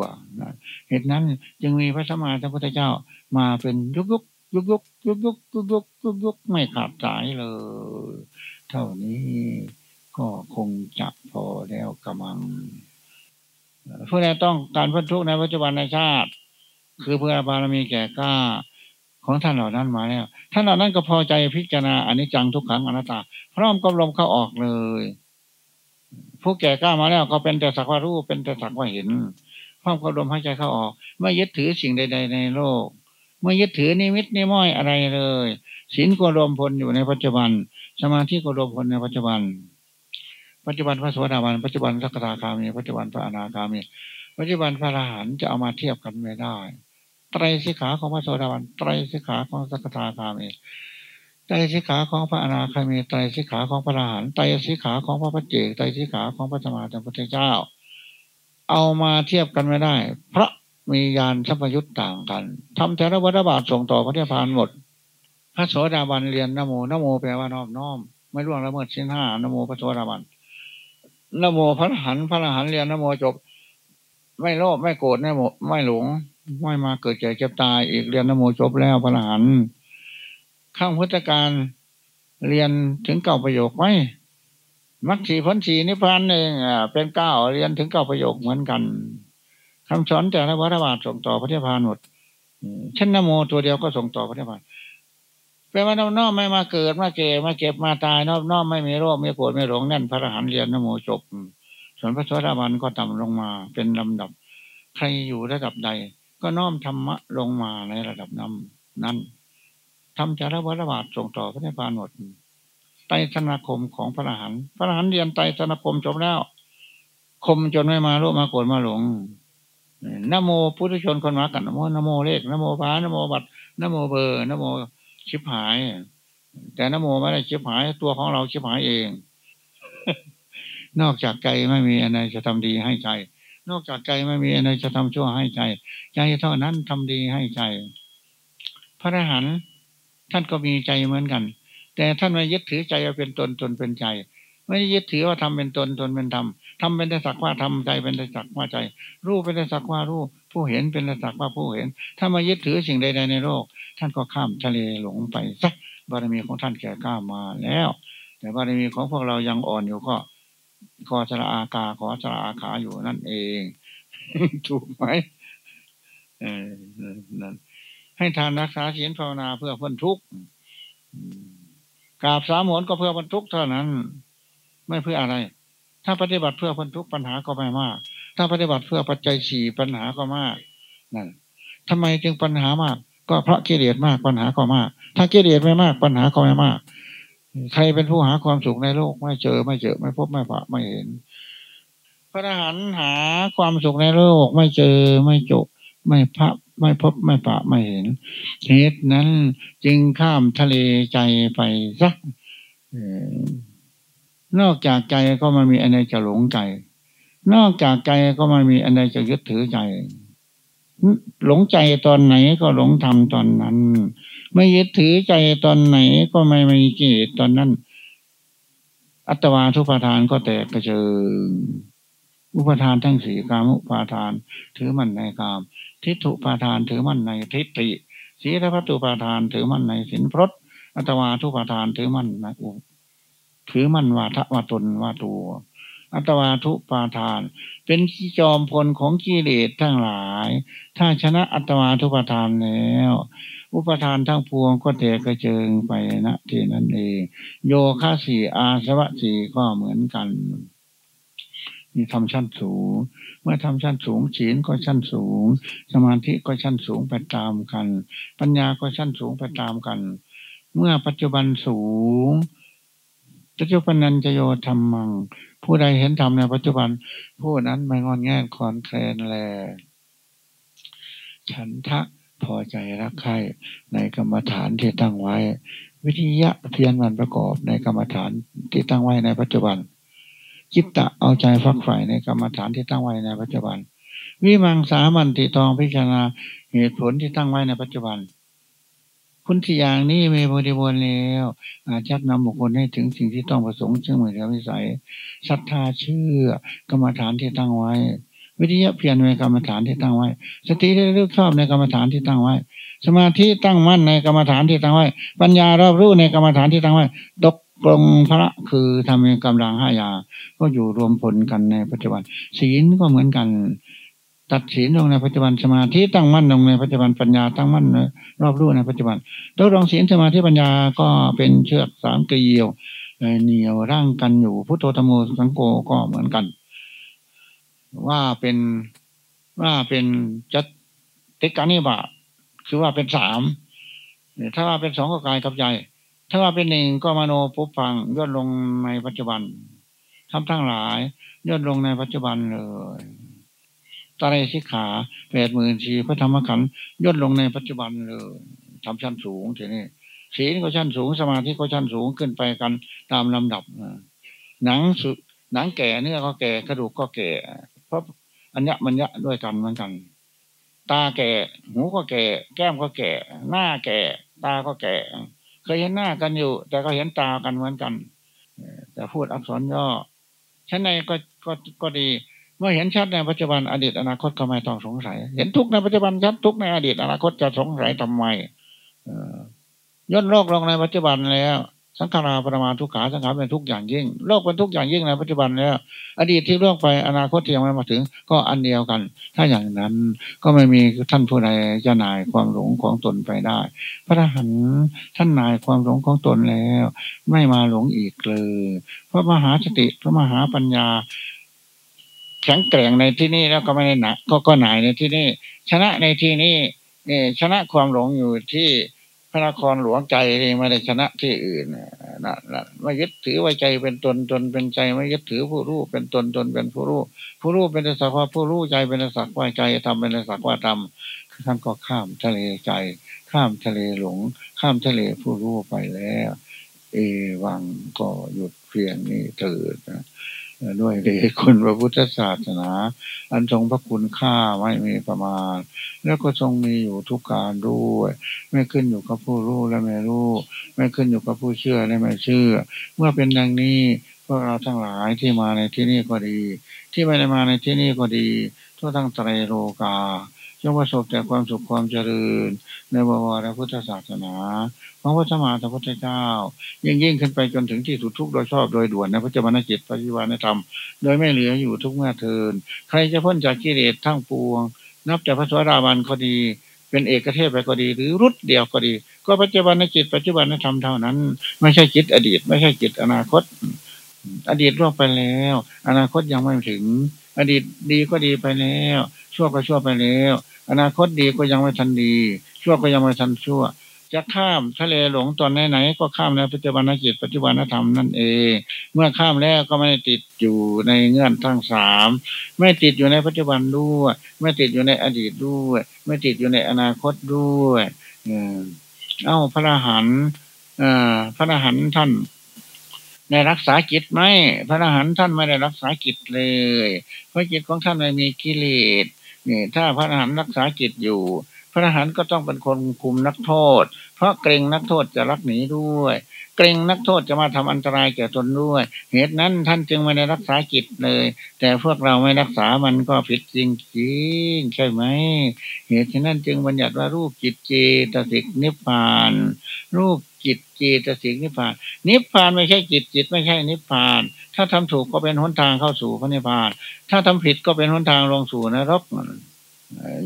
เหตุนั้นจึงมีพระสมมาสัมพุทธเจ้ามาเป็นยุกยุกยุกยุกยุกยุกยุกยุกยุกยุกไม่ขาดสายเลย เท่านี้ก็คงจะพอแล้วกำลังผู้ใดต้องการพ้นทุกข์ในปัจจุบันในชาติ คือเพื่อบารมีแก่กล้า ของท่านเหล่านั้นมาแล้วท่านเหล่านั้นก็พอใจพิจารณาอนิจจังทุกขังอนัตตา พร้อมกำลมเข้าออกเลย ผู้แก่กล้ามาแล้วก็เป็นแต่สักว่ารู้เป็นแต่สักว่าเห็น พร้อมกำลมหายใจเข้าออก ไม่ยึดถือสิ่งใด ๆ ในโลก ไม่ยึดถือนิมิตนิม้อยอะไรเลยศีลก็รวมพลอยู่ในปัจจุบัน สมาธิก็รวมพลในปัจจุบัน ปัจจุบันพระสวัสดิบาลปัจจุบันสักตาคามี ปัจจุบันพระอนาคามี ปัจจุบันพระอรหันต์จะเอามาเทียบกันไม่ได้ ไตรสิกขาของพระโสดาบันไตรสิกขาของสักตาคามีไตรสิกขาของพระอนาคามีไตรสิกขาของพระอรหันต์ไตรสิกขาของพระพัจเจกไตรสิกขาของพระสมมาสัมพุทธเจ้า เอามาเทียบกันไม่ได้ พระมียานสัพยุตต่างกันทำแต่ละวัฏบาทส่งต่อพระเทพานหมด พระโสดาบันเรียนนโมนโมแปลว่าน้อมน้อม ไม่ล่วงละเมิดสิ้นห้านโมพระโสดาบันนโมพระหันพระหันเรียนนโมจบ ไม่โลภไม่โกรธไม่โมไม่หลง ไม่มาเกิดแก่เจ็บตายอีกเรียนนโมจบแล้วพระหันข้างพุทธการเรียนถึงเก้าประโยคไหมมักสีพ้นสีนิพพานเองเป็นเก้าเรียนถึงเก้าประโยคเหมือนกันคำสอนแต่ละวัฏบาทส่งต่อพระเทพานหมดชั้นนโมตัวเดียวก็ส่งต่อพระเทพานแปลว่านนอมไม่มาเกิดมาเก็บมาเก็บมาตายนอบนอมไม่มีโรคไม่โกรธไม่หลงนั่นพระอรหันต์เรียนนโมจบส่วนพระสวัสดิบาลก็ต่ำลงมาเป็นลำดับ ใครอยู่ระดับใด ก็น้อมธรรมะลงมาในระดับนั้นนั้นทำจารวัฏบาทส่งต่อพระเทพานหมดไตรสนาคมของพระอรหันต์พระอรหันต์เรียนไตรสนาคมจบแล้ว คมจนไม่มาโลภมาโกรธมาหลงนโมพุทธชนคนมากันนโมนโมเลขนโมพานโมบัตนโมเบอร์นโมชิบหาย แต่นโมไม่ได้ชิบหาย ตัวของเราชิบหายเอง นอกจากใจไม่มีอะไรจะทำดีให้ใจ นอกจากใจไม่มีอะไรจะทำชั่วให้ใจ ใจเท่านั้นทำดีให้ใจ พระอรหันต์ท่านก็มีใจเหมือนกัน แต่ท่านไม่ยึดถือใจว่าเป็นตนตนเป็นใจ ไม่ยึดถือว่าทำเป็นตนตนเป็นธรรมทำเป็นแต่สักว่าทำใจเป็นแต่สักว่าใจ รู้เป็นแต่สักว่ารู้ผู้เห็นเป็นแต่สักว่าผู้เห็น ถ้ามายึดถือสิ่งใดๆในโลก ท่านก็ข้ามทะเลหลงไปสักบารมีของท่านแก่กล้ามาแล้ว แต่บารมีของพวกเรายังอ่อนอยู่ก็ ขอสระอากาขอสระอาขาอยู่นั่นเอง ถูกไหมเออนั่นให้ทานรักษาศีลภาวนาเพื่อพ้นทุกข์กราบสามหนก็เพื่อพ้นทุกข์เท่านั้น ไม่เพื่ออะไร ถ้าปฏิบัติเพื่อพ้นทุกข์ปัญหาก็ไม่มาก ถ้าปฏิบัติเพื่อปัจจัยสี่ปัญหาก็มากนั่นทำไมจึงปัญหามาก ก็เพราะกิเลสมากปัญหาก็มาก ถ้ากิเลสไม่มากปัญหาก็ไม่มาก ใครเป็นผู้หาความสุขในโลก ไม่เจอไม่เจอไม่พบไม่ปะไม่เห็น พระอรหันต์หาความสุขในโลก ไม่เจอไม่จบไม่พระไม่พบไม่ปะไม่เห็นเหตุนั้นจึงข้ามทะเลใจไปสักนอกจากใจก็ม่มีอะไรจะหลงใจ นอกจากใจก็ม่มีอะไรจะยึดถือใจ หลงใจตอนไหนก็หลงทำตอนนั้น ไม่ยึดถือใจตอนไหนก็ไม่มีกิเลสตอนนั้น อัตวาทุปทานก็แตกกระเจิงอุปทานทั้งสี่กามุปาทาน ถือมันในกาม ทิฏฐุปาทานถือมันในทิฏฐิศีลพัตุปาทานถือมันในสินพรตอัตวาทุปาทานถือมันในอุถือมันวาทะวาตนวาตัว อัตวาทุปาทาน เป็นที่จอมพลของกิเลสทั้งหลาย ถ้าชนะอัตวาทุปาทานแล้ว อุปทานทั้งพวงก็แตกระเจิงไปนะที่นั่นเองโยคะสี่อาสวะสี่ก็เหมือนกัน นี่ทำชั้นสูง เมื่อทำชั้นสูงศีลก็ชั้นสูง สมาธิก็ชั้นสูงไปตามกัน ปัญญาก็ชั้นสูงไปตามกัน เมื่อปัจจุบันสูงปัจจุบันนันจะโยธรรมัง ผู้ใดเห็นธรรมในปัจจุบัน ผู้นั้นไม่งอนแง่คอนแคลนแลฉันทะ พอใจรักใคร่ในกรรมฐานที่ตั้งไว้ วิทยะเพียรมันประกอบในกรรมฐานที่ตั้งไว้ในปัจจุบันจิตตะเอาใจฟักใฝ่ในกรรมฐานที่ตั้งไว้ในปัจจุบัน วิมังสามันติตองพิจารณาเหตุผลที่ตั้งไว้ในปัจจุบัน คุณที่อย่างนี้มีบริบูรณ์แล้วอาจจะนำบุคคลให้ถึงสิ่งที่ต้องประสงค์เชื่อเหมือนวิสัยศรัทธาเชื่อกรรมฐานที่ตั้งไว้ วิทยะเพียรในกรรมฐานที่ตั้งไว้ สติได้เลือกชอบในกรรมฐานที่ตั้งไว้ สมาธิตั้งมั่นในกรรมฐานที่ตั้งไว้ ปัญญารอบรู้ในกรรมฐานที่ตั้งไว้ตกกลงพระคือทำให้กำลังห้ายา ก็อยู่รวมผลกันในปัจจุบัน ศีลก็เหมือนกัน ตัดศีลลงในปัจจุบันสมาธิตั้งมั่นลงในปัจจุบันปัญญาตั้งมั่นรอบรู้ในปัจจุบันตัวรองศีลสมาธิปัญญาก็เป็นเชือกสามเกลียวเหนียวร่างกันอยู่พุทโธธรรมโอสังโฆก็เหมือนกัน ว่าเป็นว่าเป็นจัตติกานิบาคือว่าเป็นสามถ้าว่าเป็นสองก็กายกับใจ ถ้าว่าเป็นหนึ่งก็มโนปุพังย่นลงในปัจจุบันทำทั้งหลายย่นลงในปัจจุบันเลยตาไรสิขาแปดหมื่นสีพระธรรมขันธ์ย่นลงในปัจจุบันเลยทำชั้นสูงทีนี้ศีลก็ชั้นสูงสมาธิก็ชั้นสูงขึ้นไปกันตามลำดับหนังสุหนังแก่เนื้อก็แก่กระดูกก็แก่ เพราะอันนี้มันยะด้วยกันเหมือนกัน ตาแก่ หูก็แก่ แก้มก็แก่ หน้าแก่ ตาก็แก่ เคยเห็นหน้ากันอยู่ แต่ก็เห็นตากันเหมือนกันแต่พูดอักษรย่อชั้นในก็ก็ก็ดี เมื่อเห็นชัดในปัจจุบันอดีตอนาคตก็ไม่ต้องสงสัย เห็นทุกในปัจจุบันชัดทุกในอดีตอนาคตจะสงสัยทำไมย่นโลกลงในปัจจุบันแล้ว สังขาราปรมาทุกขาสังขารเป็นทุกอย่างยิ่งโลกเป็นทุกอย่างยิ่งในปัจจุบันแล้วอดีตที่ล่วงไปอนาคตที่ยังไม่มาถึง ก็อันเดียวกัน ถ้าอย่างนั้นก็ไม่มีท่านผู้ใดจะนายความหลงของตนไปได้ พระหารท่านนายความหลงของตนแล้ว ไม่มาหลงอีกเลยพระมหาสติพระมหาปัญญาแข็งแกร่งในที่นี้แล้วก็ไม่ได้หนักก็ก็หนายในที่นี้ชนะในที่นี้นี่ชนะความหลงอยู่ที่ พระนครหลวงใจนี่ไม่ได้ชนะที่อื่นนะนะไม่ยึดถือไว้ใจเป็นตนตนเป็นใจไม่ยึดถือผู้รู้เป็นตนตนเป็นผู้รู้ผู้รู้เป็นสักว่าผู้รู้ใจเป็นสักว่าใจทำเป็นสักว่าทำท่านก็ข้ามทะเลใจ ข้ามทะเลหลง ข้ามทะเลผู้รู้ไปแล้ว เอวังก็หยุดเพียงนี้เถิดนะ ด้วยเดชคุณพระพุทธศาสนา อันทรงพระคุณค่าไม่มีประมาณ แล้วก็ทรงมีอยู่ทุกการด้วย ไม่ขึ้นอยู่กับผู้รู้และไม่รู้ ไม่ขึ้นอยู่กับผู้เชื่อและไม่เชื่อ เมื่อเป็นดังนี้พวกเราทั้งหลายที่มาในที่นี้ก็ดี ที่ไม่ได้มาในที่นี้ก็ดีทั่วทั้งไตรโลกา จงประสบแต่ความสุขความเจริญ ในบวรพุทธศาสนาของพระสมมาสัมพุทธเจ้า ยิ่งยิ่งขึ้นไปจนถึงที่สุดทุกโดยชอบโดยด่วนในพระเจ้าณจิตปฏิวัติธรรม โดยไม่เหลืออยู่ทุกเมื่อเทิน ใครจะพ้นจากกิเลสทั้งปวง นับแต่พระสวัสดิบาลก็ดีเป็นเอกเทศไปก็ดีหรือรุดเดียวก็ดี ก็ปัจจุบันจิตปัจจุบันธรรมเท่านั้น ไม่ใช่จิตอดีต ไม่ใช่จิตอนาคต อดีตล่วงไปแล้ว อนาคตยังไม่ถึง อดีตดีก็ดีไปแล้ว ชั่วก็ชั่วไปแล้ว อนาคตดีก็ยังไม่ทันดี ชั่วก็ยังไม่ทันชั่ว จะข้ามทะเลหลงตอนไหนๆก็ข้ามในปัจจุบันจิตปัจจุบันธรรมนั่นเอง เมื่อข้ามแล้วก็ไม่ติดอยู่ในเงื่อนทั้งสามไม่ติดอยู่ในปัจจุบันด้วยไม่ติดอยู่ในอดีตด้วย ไม่ติดอยู่ในอนาคตด้วยเอ้าพระอรหันต์พระอรหันต์ท่าน ในรักษาจิตไหมพระอรหันต์ท่านไม่ได้รักษาจิตเลย เพราะจิตของท่านไม่มีกิเลสนี่ถ้าพระอรหันต์รักษาจิตอยู่ พระอรหันต์ก็ต้องเป็นคนคุมนักโทษ เพราะเกรงนักโทษจะรักหนีด้วย เกรงนักโทษจะมาทำอันตรายแก่ตนด้วย เหตุนั้นท่านจึงไม่ได้รักษาจิตเลย แต่พวกเราไม่รักษามันก็ผิดจริงจริงใช่ไหม เหตุฉะนั้นจึงบัญญัติว่ารูปจิตเจตสิกนิพพาน รูปจิตเจตสิกนิพพาน นิพพานไม่ใช่จิตจิตไม่ใช่นิพพาน ถ้าทำถูกก็เป็นหนทางเข้าสู่พระนิพพาน ถ้าทำผิดก็เป็นหนทางลงสู่นรก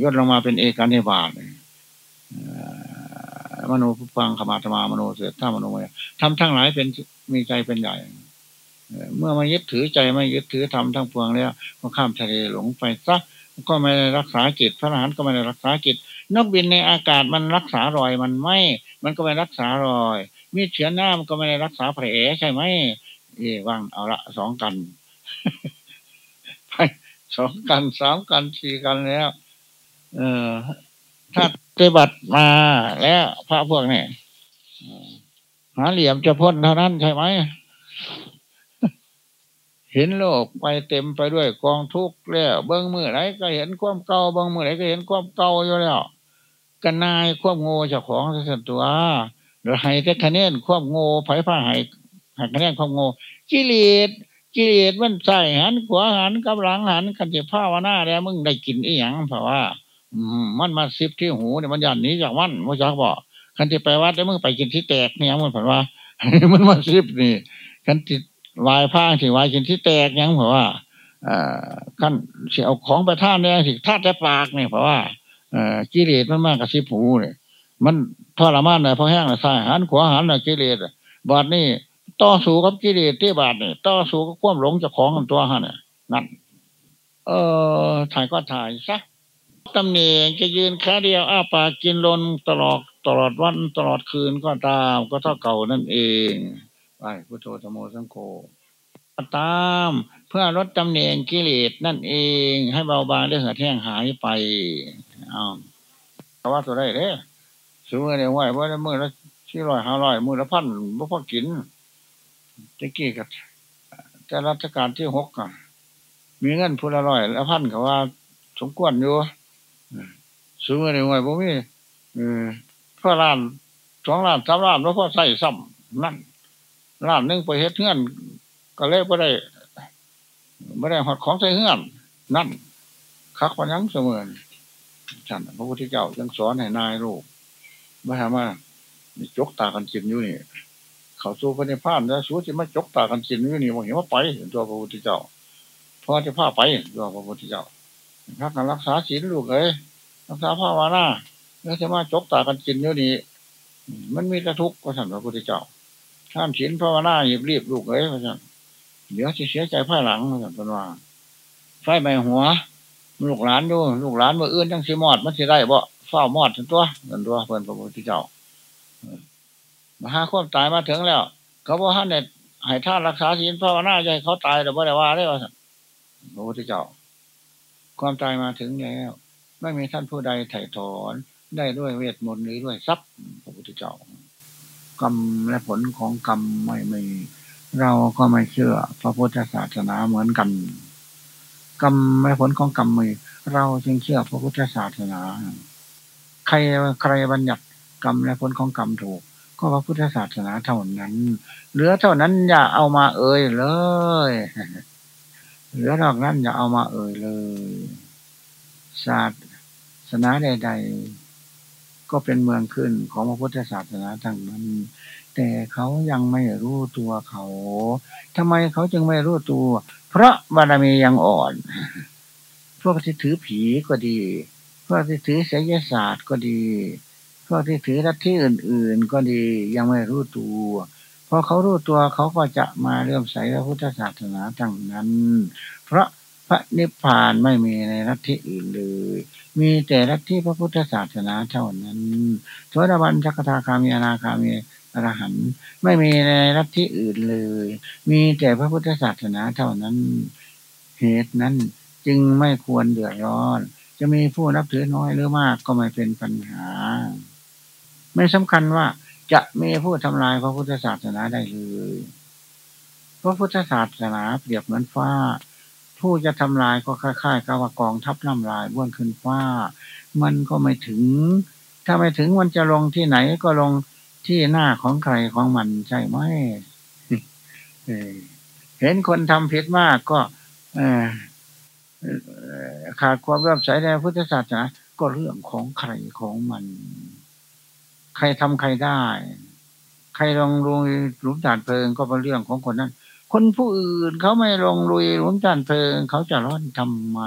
ย่นลงมาเป็นเอกานิบาต มโนพุพังขมาตมามโนเสถ้ามโนมยทำทั้งหลายเป็นมีใจเป็นใหญ่ เมื่อมายึดถือใจไม่ยึดถือทำทั้งปวงแล้วก็ข้ามทะเลหลงไปซักก็ไม่ได้รักษาจิตพระอรหันต์ก็ไม่ได้รักษาจิตนกบินในอากาศมันรักษารอยมันไม่ มันก็ไม่รักษารอย มีเชื้อหน้ามันก็ไม่ได้รักษาแผลใช่ไหมเอว่างเอาละสองกันไปสองกันสามกันสี่กันแล้ว เออ ถ้าปฏิบัติมาแล้วพระพวกนี้หาเหลี่ยมจะพ้นเท่านั้นใช่ไหม เห็นโลกไปเต็มไปด้วยกองทุกข์แล้วเบิ้งมือไหนก็เห็นความเก่าเบิ้งมือไหนก็เห็นความเก่าอยู่แล้วกันนายควบโง่เจ้าของสัตตัวหรือให้แต่คะแนนควบโง่ไผ่ผ้าให้ให้คะแนนควบโง่กิเลสกิเลสมันใส่หันขวาหันกับหลังหันกันจะผ้าวนาแล้วมึงได้กินอีหยังเพราะว่า มันมาซิบที่หูเนี่ยมันยันนี้จากมันว่าจักบอกคันที่ไปวัดแล้วมึงไปกินที่แตกเนี่ยมันผ่านว่ามันมาซิบนี่คันที่วายผ้าที่วายกินที่แตกยังเพราะว่าอ่าขั้นเสียเอาของไปท่านเนี่ยสิท่าแต่ปากเนี่ยเพราะว่ากิเลสมันมากกับซิบหูเนี่ยมันทรมานเลยเพราะแห้งเลยใส่หันขวาหันเลยกิเลสบาดนี่ต่อสู้กับกิเลสที่บาดเนี่ยต่อสู้กับความหลงจากของกันตัวฮะเนี่ยนั่นเออถ่ายก็ถ่ายซะ ตำเนียงจะยืนแค่เดียวอ้าปากกินลนตลอดตลอดวันตลอดคืนก็ตามก็เท่าเก่านั่นเองไปพุทโธธโมสังโฆตามเพื่อลดตำเนียงกิเลสนั่นเอง ให้เบาบางได้เหือดแห้งหายไปอ้าวแต่ว่าตัวได้เด้ซื้อเมื่อเดียวไหวเพราะเมื่อละสี่ร้อยห้าร้อยมือละพันบ่พอกินตะกี้กับแต่รัชการที่หกอะมีเงินพูละร้อยละพันเขาว่า สมควรอยู่ ซื้อมาในวัยพวกนี้พ่อล้านสองล้านสามล้านว่าพ่อใส่ซ้ำนั่นล้านนึงไปเฮ็ดเงื่อนก็เลยไม่ได้ไม่ได้หอดของใส่เงื่อน นั่นคักวันยังเสมอฉันพระพุทธเจ้ายังสอนให้นายลูกไม่ทำว่าจกตากันกินอยู่นี่ เขาสู้พระนิพพานแล้วสู้จะมาจกตากันกินอยู่นี่บอกเห็นว่าไปตัวพระพุทธเจ้าพอจะพาไปตัวพระพุทธเจ้าพักกันรักษาศีลลูกเลย รักษาภาวนาแล้วจะมาจกตากันกินอยู่นี่มันมีกระทุกข์ก็สั่นพระพุทธเจ้าท่านศีลภาวนาหยิบรีบลูกเลยพระเจ้าเดี๋ยวจะเสียใจภายหลังพระเจ้าเป็นว่าไฟไหม้หัวลูกหลานดูลูกหลานเมื่ออื่นจังสีมอดมันสิได้บ่เฝ้ามอดทั้งตัวทั้งตัวเพื่อนพระพุทธเจ้ามหาควบตายมาถึงแล้ว เขาบอกท่านเนี่ยให้ท่านรักษาศีลภาวนาใจเขาตายแต่ไม่ได้ว่าได้ว่าพระพุทธเจ้าความตายมาถึงแล้ว ไม่มีท่านผู้ใดไถ่ถอนได้ด้วยเวทมนต์หรือด้วยทรัพย์พระพุทธเจ้ากรรมและผลของกรรมไม่มีเราก็ไม่เชื่อ พระพุทธศาสนาเหมือนกัน กรรมและผลของกรรมมีเราจึงเชื่อพระพุทธศาสนา ใครใครบัญญัติกรรมและผลของกรรมถูก ก็พระพุทธศาสนาเท่านั้น เหลือเท่านั้นอย่าเอามาเอ่ยเลยเหลือนอกนั้นอย่าเอามาเอ่ยเลยศาส นาใด ๆ ก็เป็นเมืองขึ้นของพระพุทธศาสนาทั้งนั้น แต่เขายังไม่รู้ตัวเขาทำไมเขาจึงไม่รู้ตัว เพราะบารมียังอ่อน พวกที่ถือผีก็ดี พวกที่ถือไสยศาสตร์ก็ดีพวกที่ถือรัฐที่อื่น ๆ ก็ดียังไม่รู้ตัวพอเขารู้ตัวเขาก็จะมาเริ่มใส่พระพุทธศาสนาทั้งนั้น เพราะ ระนิพพานไม่มีในรัฐที่อื่นเลย มีแต่รัฐที่พระพุทธศาสนาเท่านั้นโสดาบันจักทาคามีอนาคามีอรหันต์ไม่มีในรัฐที่อื่นเลย มีแต่พระพุทธศาสนาเท่านั้น เหตุนั้นจึงไม่ควรเดือดร้อน จะมีผู้นับถือน้อยหรือมากก็ไม่เป็นปัญหา ไม่สำคัญว่าจะมีผู้ทำลายพระพุทธศาสนาได้เลย พระพุทธศาสนาเปรียบเหมือนฟ้า ผู้จะทำลายก็คล้ายๆกับว่ากองทัพน้ำลายบ้วนขึ้นฟ้า มันก็ไม่ถึง ถ้าไม่ถึงมันจะลงที่ไหนก็ลงที่หน้าของใครของมันใช่ไหมเห็นคนทำผิดมากก็ขาดความเลื่อมใสในพุทธศาสนาก็เรื่องของใครของมัน ใครทำใครได้ ใครลงลุยหลุมจานเพลิงก็เป็นเรื่องของคนนั้น คนผู้อื่นเขาไม่ลงลุยหลุมจานเพิงเขาจะร้อนทำไม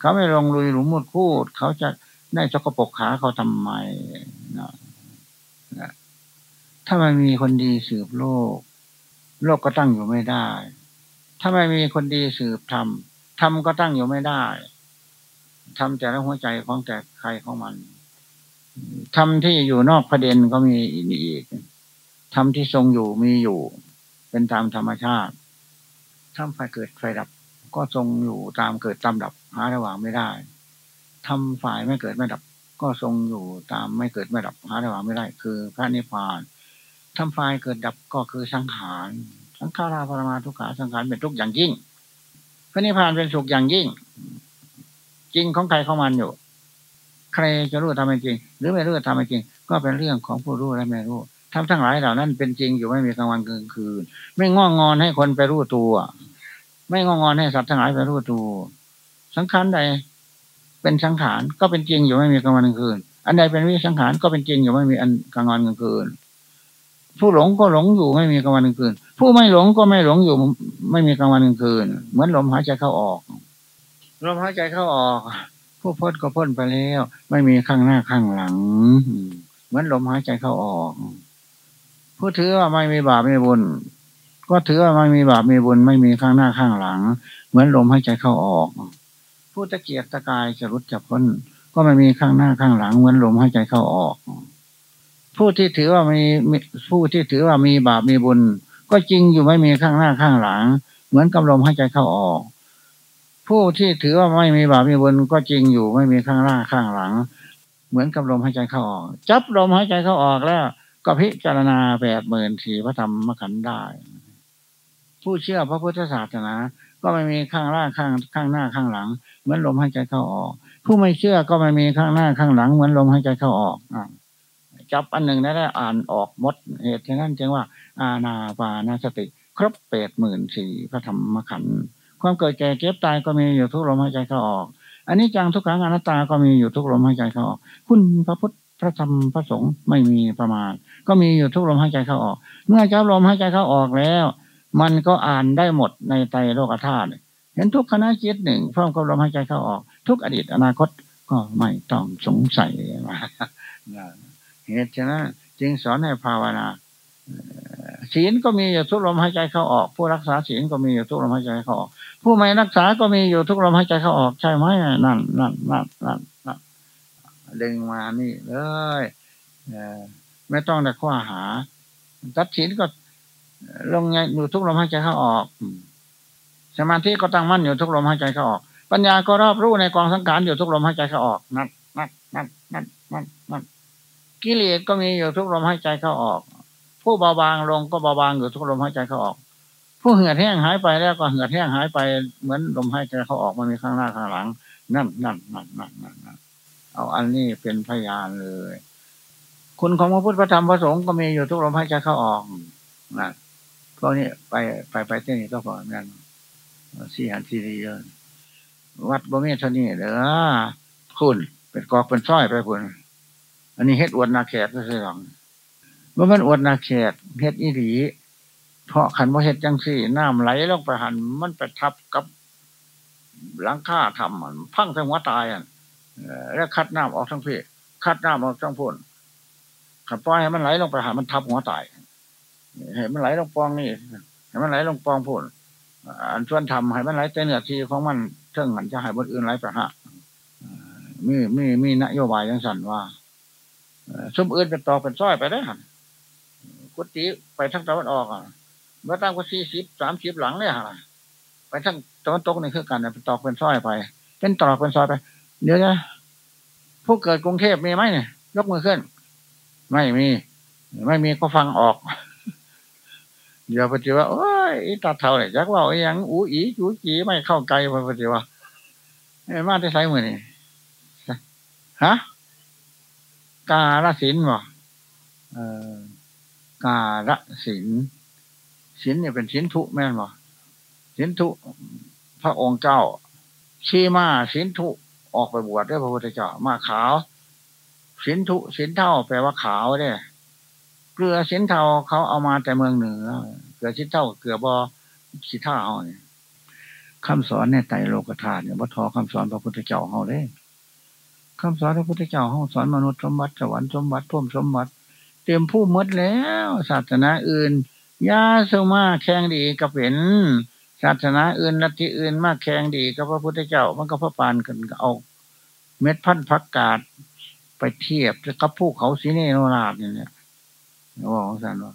เขาไม่ลงลุยหลุมมุดคูด เขาจะได้จกปกขาเขาทำไมนะถ้าไม่มีคนดีสืบโลก โลกก็ตั้งอยู่ไม่ได้ ถ้าไม่มีคนดีสืบธรรมธรรมก็ตั้งอยู่ไม่ได้ทำแต่ละหัวใจของแต่ใครของมันธรรมที่อยู่นอกประเด็นก็มีอีกธรรมที่ทรงอยู่มีอยู่ เป็นตามธรรมชาติธรรมไฟเกิดไฟดับ ก็ทรงอยู่ตามเกิดตามดับหาระหว่างไม่ได้ทำฝ่ายไม่เกิดไม่ดับ ก็ทรงอยู่ตามไม่เกิดไม่ดับหาระหว่างไม่ได้ คือพระนิพพานทำไฟเกิดดับก็คือสังขารสังขาราปรมาทุกขาสังขารเป็นทุกอย่างยิ่ง พระนิพพานเป็นสุขอย่างยิ่ง จริงของใครของมันอยู่ ใครจะรู้ทำเป็นจริง หรือไม่รู้ทำเป็นจริง ก็เป็นเรื่องของผู้รู้และไม่รู้ ทำทั้งหลายเหล่านั้นเป็นจริงอยู่ไม่มีกลางวันกลางคืน ไม่ง่องงอนให้คนไปรู้ตัว ไม่ง่องงอนให้สัตว์ทั้งหลายไปรู้ตัวสังขารใด เป็นสังขารก็เป็นจริงอยู่ไม่มีกลางวันกลางคืน อันใดเป็นวิสังขารก็เป็นจริงอยู่ไม่มีอันกลางวันกลางคืน ผู้หลงก็หลงอยู่ไม่มีกลางวันกลางคืน ผู้ไม่หลงก็ไม่หลงอยู่ ไม่มีกลางวันกลางคืน เหมือนลมหายใจเข้าออกลมหายใจเข้าออก ผู้พ้นก็พ้นไปแล้ว ไม่มีข้างหน้าข้างหลัง เหมือนลมหายใจเข้าออก ผู้ถือว่าไม่มีบาปไม่บุญ ก็ถือว่าไม่มีบาปไม่บุญ ไม่มีข้างหน้าข้างหลัง เหมือนลมหายใจเข้าออก ผู้ตะเกียกตะกายจะรุดจะพ้น ก็ไม่มีข้างหน้าข้างหลัง เหมือนลมหายใจเข้าออก ผู้ที่ถือว่ามีผู้ที่ถือว่ามีบาปมีบุญ ก็จริงอยู่ไม่มีข้างหน้าข้างหลัง เหมือนกับลมหายใจเข้าออก ผู้ที่ถือว่าไม่มีบาปมีบุญ ก็จริงอยู่ไม่มีข้างหน้าข้างหลัง เหมือนกับลมหายใจเข้าออก จับลมหายใจเข้าออกแล้ว ก็พิจารณาแปดหมื่นสี่พระธรรมขันธ์ได้ ผู้เชื่อพระพุทธศาสนา ก็ไม่มีข้างล่างข้างข้างหน้าข้างหลัง เหมือนลมหายใจเข้าออก ผู้ไม่เชื่อก็ไม่มีข้างหน้าข้างหลัง เหมือนลมหายใจเข้าออกอจับอันหนึ่งได้แล้วอ่านออกมดเหตุฉะนั้นจึงว่า อาณาปานาสติ ครบแปดหมื่นสี่พระธรรมขันธ์ความเกิดแก่เจ็บตายก็มีอยู่ทุกลมหายใจเข้าออกอันนี้จังทุกขังอนัตตาก็มีอยู่ทุกลมหายใจเข้าออกคุณพระพุทธพระธรรมพระสงฆ์ไม่มีประมาณ ก็มีอยู่ทุกลมหายใจเข้าออก เมื่อจับลมหายใจเข้าออกแล้ว มันก็อ่านได้หมดในไตรโลกธาตุเห็นทุกคณะจิตหนึ่งพร้อมกับลมหายใจเข้าออก ทุกอดีตอนาคตก็ไม่ต้องสงสัยมาเหตุฉะนั้นจึงสอนให้ภาวนาศีลก็มีอยู่ทุกลมหายใจเข้าออก ผู้รักษาศีลก็มีอยู่ทุกลมหายใจเข้าออก ผู้ไม่รักษาก็มีอยู่ทุกลมหายใจเข้าออกใช่ไหมนั่นนั่นนั่นนั่นนั่นดึงมานี่เลย ไม่ต้องแต่ข้อหาตัดศีลก็ลงอยู่ทุกลมหายใจเข้าออก สมาธิก็ตั้งมั่นอยู่ทุกลมหายใจเข้าออก ปัญญาก็รอบรู้ในกองสังขารอยู่ทุกลมหายใจเข้าออกนั่นนั่นนั่นนั่นนั่นนั่นกิเลสก็มีอยู่ทุกลมหายใจเข้าออก ผู้เบาบางลงก็เบาบางอยู่ทุกลมหายใจเข้าออก ผู้เหือดแห้งหายไปแล้วก็เหือดแห้งหายไปเหมือนลมหายใจเข้าออกมันมีข้างหน้าข้างหลัง นั่นนั่นนั่นนั่นนั่นเอาอันนี้เป็นพยานเลย คุณของพระพุทธพระธรรมพระสงฆ์ก็มีอยู่ทุกลมหายใจเข้าออกนั่นพวกนี้ไปไปไปที่นี่ก็พอนั่นสี่หันสี่เยอะวัดบ่มีเท่านี้เด้อคุณเป็นกอกเป็นส้อยไปคุณอันนี้เฮ็ดอวดนาแขกก็ใช่หรอกเมื่อมันอวดนาแขกเฮ็ดอีหลีเพราะขันว่าเฮ็ดจังสี่น้ำไหลลงไปหันมันไปทับกับหลังค่าทำมันพังทั้งหัวตายอะแล้วคัดน้ำออกทั้งพี่คัดน้ำออกทั้งพ่น ขันปล่อยให้มันไหลลงไปหันมันทับหัวตายเห็นมันไหลลงปองนี่เห็นมันไหลลงปองพ่นอันชวนทำให้มันไหลแต่เนื้อทีของมันเท่องหันจะให้บนอื่นไหลปฮะหะมีมีมีนโยบายยังสั่นว่าสมอื่นเป็นต่อเป็นซ้อยไปได้หันกุฏิไปทั้งตะวันออกอะเมื่อตั้งก็สี่สิบสามสิบหลังเนี่ยฮะไปทั้งตะวันตกนี่คือกันเป็นตอกเป็นซ้อยไป เป็นตอกเป็นซอยไป เดี๋ยวนะผู้เกิดกรุงเทพมีไหมเนี่ยยกมือขึ้น ไม่มี ไม่มีก็ฟังออกเดี๋ยวปฏิว่าโอ้ยตาเท่าเนี่ยจักว่าอย่างอูอีจูจีไม่เข้าไกลปฏิว่ามาได้ใช้มือนี่ฮะกาลสินบ่เออกาลสินสินเนี่ยเป็นสินทุแม่นบ่สินทุพระองค์เจ้าชีมาสินทุออกไปบวชได้พระพุทธเจ้ามาขาว สินทุสินเท่าแปลว่าขาวเนี่ยเกลือสินเทาเขาเอามาแต่เมืองเหนือ เกลือสินเท่าเกลือบอสิท่าเอาเนี่ยคำสอนในไตโลกธาตุเนี่ยว่าทอคำสอนพระพุทธเจ้าเขาเลยคำสอนพระพุทธเจ้าเขาสอนมนุษย์สมบัติสวรรค์สมบัติพุ่มสมบัติ เตรียมผู้มดแล้วศาสนาอื่นยาสมาแข่งดีกับเป็นศาสนาอื่นลัทธิอื่นมากแข่งดีกับพระพุทธเจ้า มันก็พระปานกันเอา เม็ดพันธุ์พักกาด ไปเทียบกับผู้เขาสีเนโนราดเนี่ยว่าของสันว่า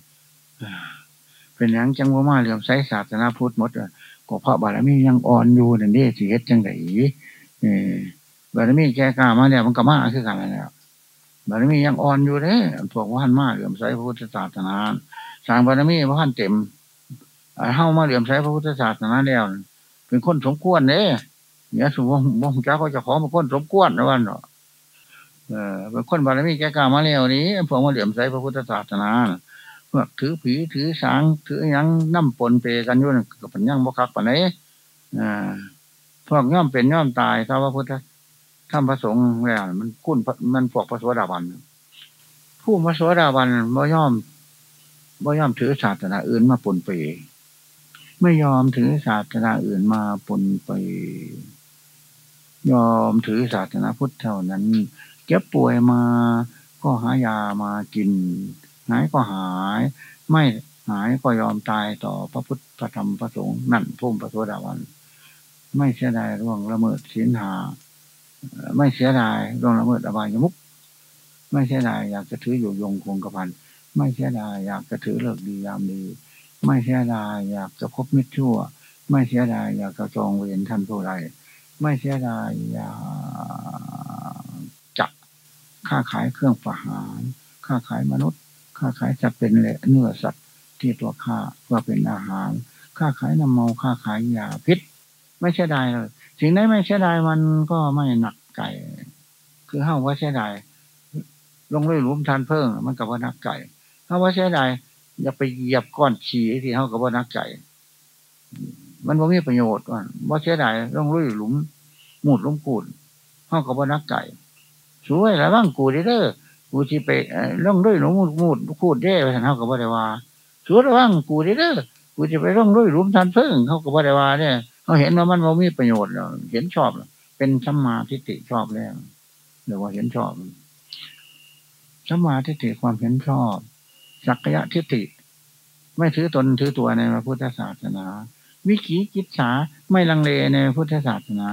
เป็นอย่างจังว่ามาเหลื่อมใสศาสนาพุทธมดก็พระบารมียังอ่อนอยู่นั่นเด้สิเฮ็ดจังไดบารมีแก่กล้ามาเนี่ยมันก็มาคือกันแล้วบารมียังอ่อนอยู่เด้พวกว่านมาเหลื่อมใสพุทธศาสนาสางบารมีพระท่านเต็มเฮ้ามาเหลี่ยมใช้พระพุทธศาสนาแล้วเป็นคนสมควรเนี่ยเนี่ยสมมติว่าจ้าเขาจะขอมาคนสมควรนะวันเนาะ เออเป็นคนบารมีแก่กามาแล้วนี้พวกมาเหลี่ยมใช้พระพุทธศาสนาพวกถือผีถือสางถือยังน้ำปนเปกันยู่กับปัญญังบกักปันไหนอ่าพวกย่อมเป็นย่อมตายถ้าว่าพุทธถ้าพระสงฆ์แล้วมันคุ้นมันพวกพระสวสดาบันผู้พระสวสดาบันบ่ย่อมบ่ย่อมถือศาสนาอื่นมาปนเปไม่ยอมถือศาสนาอื่นมาปนไปยอมถือศาสนาพุทธเท่านั้น เก็บป่วยมา ก็หายามากิน หายก็หาย ไม่หายก็ยอมตายต่อพระพุทธพระธรรมพระสงฆ์นั่นพุ่มพระโสดาวัน ไม่เสียดายร่วงละเมิดศีลหา ไม่เสียดายร่วงละเมิดอบายมุกไม่เสียดายอยากจะถืออยู่ยงคงกระพันไม่เสียดายอยากจะถือเลิกดียามดี ไม่เสียดายอยากจะพบมิตรชั่ว ไม่เสียดายอยากจะจองเวรท่านผู้ใดไม่เสียดายอยาก ค้าขายเครื่องประหาร ค้าขายมนุษย์ ค้าขายจะเป็นเนื้อสัตว์ที่ตัวข้าเพื่อเป็นอาหาร ค้าขายน้ำเมาค้าขายยาพิษ ไม่เสียดายเลยสิ่งไหนไม่เสียดายมันก็ไม่หนักไก่คือห้าว่าเสียดายลงเลยหลุมทานเพิ่งมันกับว่านักไก่ถ้าว่าเสียดายอย่าไปเหยียบก้อนฉี่ที่เขากับว่านักไก่มันว่ามีประโยชน์ว่าว่าเสียดายต้องลุยหลุมหมูดหลุมกูดเขากับว่านักไก่ สวยแล้วบ้างกูด้เด้อกูที่ไปล่องลุยหลุมมูดมูดกูดได้ไปเขากับว่าได้ว่าสวยแล้วบ้างกูด้เด้อกูจะไปล่องลุยหลุมทันเพิ่งเขากับว่าได้ว่าเนี่ยเขาเห็นว่ามันว่ามีประโยชน์แล้วเห็นชอบเป็นสัมมาทิฏฐิชอบแล้วเดี๋ยวว่าเห็นชอบสัมมาทิฏฐิความเห็นชอบ สักยะทิฏฐิ ไม่ถือตนถือตัวในพระพุทธศาสนา วิขีกิจฉาไม่ลังเลในพุทธศาสนา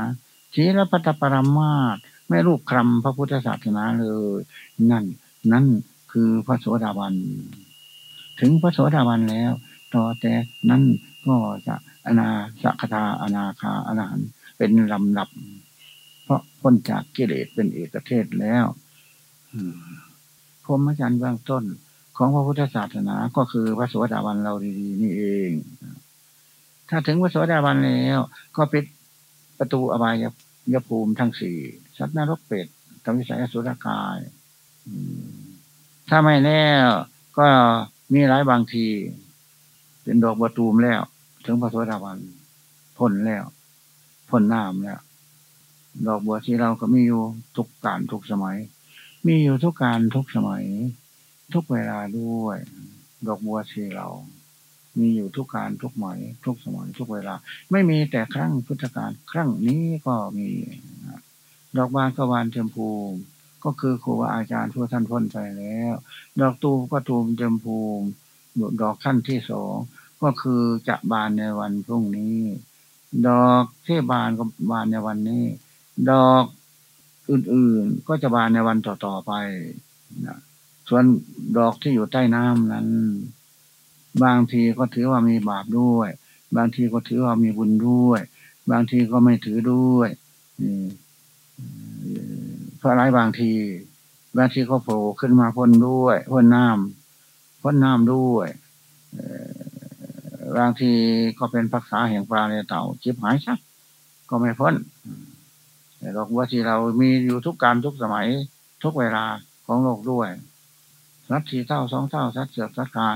ชีรพัตปรมาต ไม่รูปคำพระพุทธศาสนาเลย นั่น นั่นคือพระโสดาบัน ถึงพระโสดาบันแล้ว ต่อแต่นั้นก็จะอนาสักทาอนาคาอนาหันเป็นลำดับ เพราะพ้นจากกิเลสเป็นเอกเทศแล้วพรหมจรรย์เบื้องต้นของพระพุทธศาสนาก็คือพระสวสดาวันเราดีๆนี่เอง ถ้าถึงพระสวสดาวันแล้ว ก็ปิดประตูอบายยภูมิทั้งสี่ สัตว์นรกเป็ดธรรมิสัยสุรกายถ้าไม่แน่ก็มีหลายบางที เป็นดอกบัวตูมแล้ว ถึงพระสวสดาวันพ้นแล้วพ้นน้ำแล้ว ดอกบัวที่เราก็มีอยู่ทุกการทุกสมัย มีอยู่ทุกการทุกสมัย ทุกเวลาด้วย ดอกบัวชีเรา มีอยู่ทุกการทุกหมายทุกสมัย ทุกเวลา ไม่มีแต่ครั้งพุทธกาลครั้งนี้ก็มี ดอกบานก็บานเทมพูก็คือครูบาอาจารย์ทั่วท่านพ้นไปแล้ว ดอกตูมก็ตูมเทมพูดอกขั้นที่สองก็คือจะบานในวันพรุ่งนี้ ดอกที่บานก็บานในวันนี้ ดอกอื่นๆก็จะบานในวันต่อๆไปนะส่วนดอกที่อยู่ใต้น้ำนั้น บางทีก็ถือว่ามีบาปด้วย บางทีก็ถือว่ามีบุญด้วย บางทีก็ไม่ถือด้วย เพราะอะไรบางทีบางทีก็โผล่ขึ้นมาพ่นด้วยพ่นน้ำพ่นน้ำด้วยบางทีก็เป็นพักษาแห่งปลาในเต่าจิบหายชักก็ไม่พ้นแต่ดอกบัวที่เรามีอยู่ทุกการทุกสมัยทุกเวลาของโลกด้วยสัตว์สี่เท่าสองเท่าสัตว์เสือกสัตว์ขา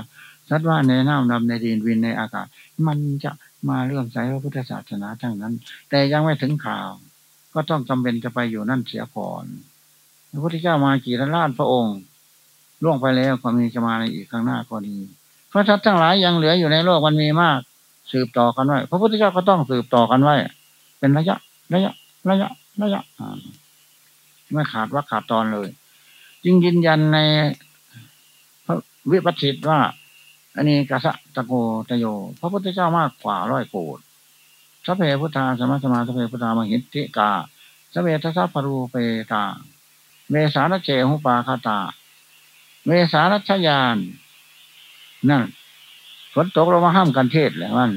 สัตว์ว่าในน้ำดำในดินวินในอากาศ มันจะมาเรื่องใสพระพุทธศาสนาทั้งนั้น แต่ยังไม่ถึงข่าว ก็ต้องจำเป็นจะไปอยู่นั่นเสียก่อน พระพุทธเจ้ามากี่ล้านพระองค์ล่วงไปแล้วก็มีจะมาในอีกข้างหน้าก็ดีพระทัตทั้งหลายยังเหลืออยู่ในโลกมันมีมาก สืบต่อกันไว้พระพุทธเจ้าก็ต้องสืบต่อกันไว้ เป็นระยะ ระยะ ระยะ ระยะไม่ขาดว่าขาดตอนเลย จึงยืนยันในพระวิปัสสิตว่าอันนี้กษัตะโกตโย พระพุทธเจ้ามากกว่าร้อยโกด สัพเพพุทธาสมัสมาสัพเพพุทธามหิติกาสัพเพทัสสะปรูเปตา เมสานเจหุปาคาตา เมสานชยาน นั่นฝนตกเรามาห้ามกันเทศแหละมัน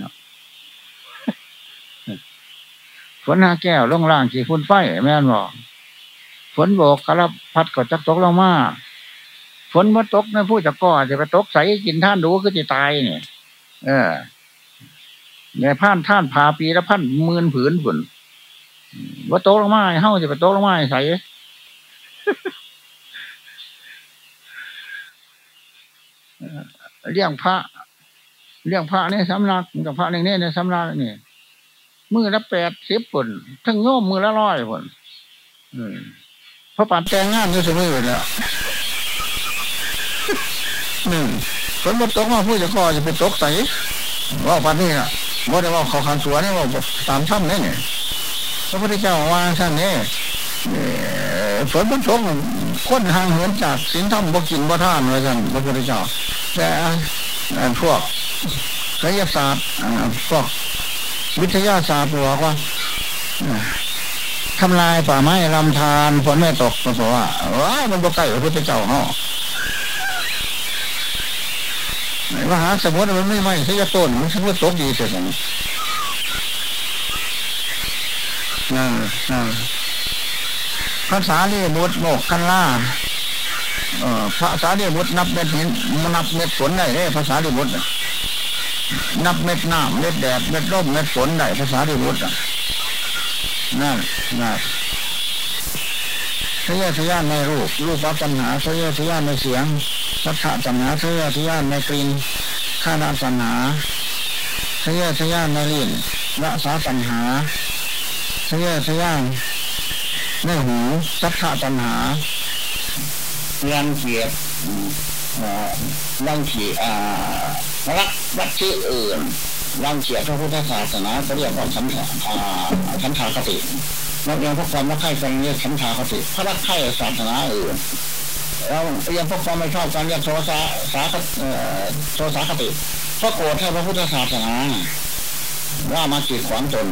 ฝนหาแก้วลงล่างขี่ฝุ่นไฟแม่นบอกฝนโบกกระพัดก็จักตกลงมาฝนมาตกนะผู้จะก่อจะไปตกใส่กินท่านดูก็จะตายเนี่ยเออ ในผ่านท่านพาปีละพันหมื่นผืนผุนว่าโต๊ะลงมาเฮ้าจะไปโต๊ะลงมาใส่เลี้ยงพระเลี้ยงพระเนี่ยสำนักกับพระนี่เนี่ยสำนักนี่มือละแปดสิบผลทั้งโยมมือละร้อยผลพระป่านแจงงานก็สมือแล้วหนึ่งฝนมาตกมาพูดจะก็จะไปตกใส่ว่าปันนี้นะ ว่ได้ว่าเขาขันตัวนี่ว่าตามถ้ำนี่เนี่ยพระพุทธเจ้าว่าท่านนี่ฝนมันตกค้นห่างเหินจากสินธรรมบกินบ่ท่านไว้ท่านพระพุทธเจ้า แต่พวกศิลศาสตร์พวกวิทยาศาสตร์บอกว่าทำลายป่าไม้ลำธารฝนไม่ตกเพราะว่าว้ามันบ่ใกล้พระพุทธเจ้าเนาะ มหาสมุทรมันไม่ไม่ใช่ยต้นมันสมุทรตกดีเสียงนั่นนั่นภาษาเรียบุตรโมกกันล่าภาษาเรียบุตรนับเม็ดหินนับเม็ดฝนได้เลยภาษาเรียบุตรนับเม็ดน้ำเม็ดแดดเม็ดร่มเม็ดฝนได้ภาษาเรียบุตรนั่นนั่น สยทยานในรูป รูปวัตัญหาสยทยานในเสียงสัทธะตัญหาสยทยานในกลิ่นข้านาตัญหาสยทยานในลิ้นละสาตัญหาสยทยานในหูสัทธะตัญหาเรังเกียจรังเกียจรักวัตถุอื่นรังเกียจพระพุทธศาสนาเขาเรียกว่าฉันฉันทากติ นักเรียนพวกความรักใคร่กันเรียกฉันชาคติพระรักใคร่ศาสนาอื่นเราเรียนพวกความไม่ชอบการเรียกโทสะสาโทสาคติเพราะโกรธให้พระพุทธศาสนาว่ามาจีดขวางตน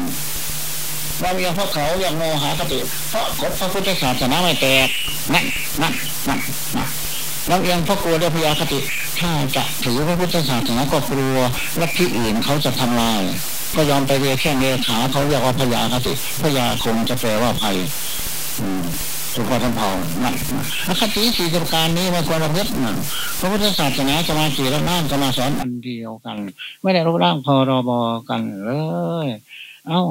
เราเรียนพวกเขาเรียกโมหคติเพราะกฎพระพุทธศาสนาไม่แตกนั่นนั่นนั่นนั่น เราเอียงพระกลัวด้วยพยาคติ ถ้าจะถือพระพุทธศาสนาก็กลัวลัทธิอื่นเขาจะทำลายก็ยอมไปเรียแค่เรียขาเขาเรียกว่าพยาคติพยาคงจะแปลว่าภัยสุภาพทำเผานั่นคติสี่ประการนี้ไม่ควรละเมิดนะพระพุทธศาสนาจะมาสี่แล้วนั่งจะมาสอนอันเดียวกัน ไม่ได้รูปร่างพอรบกันเลย เอ้า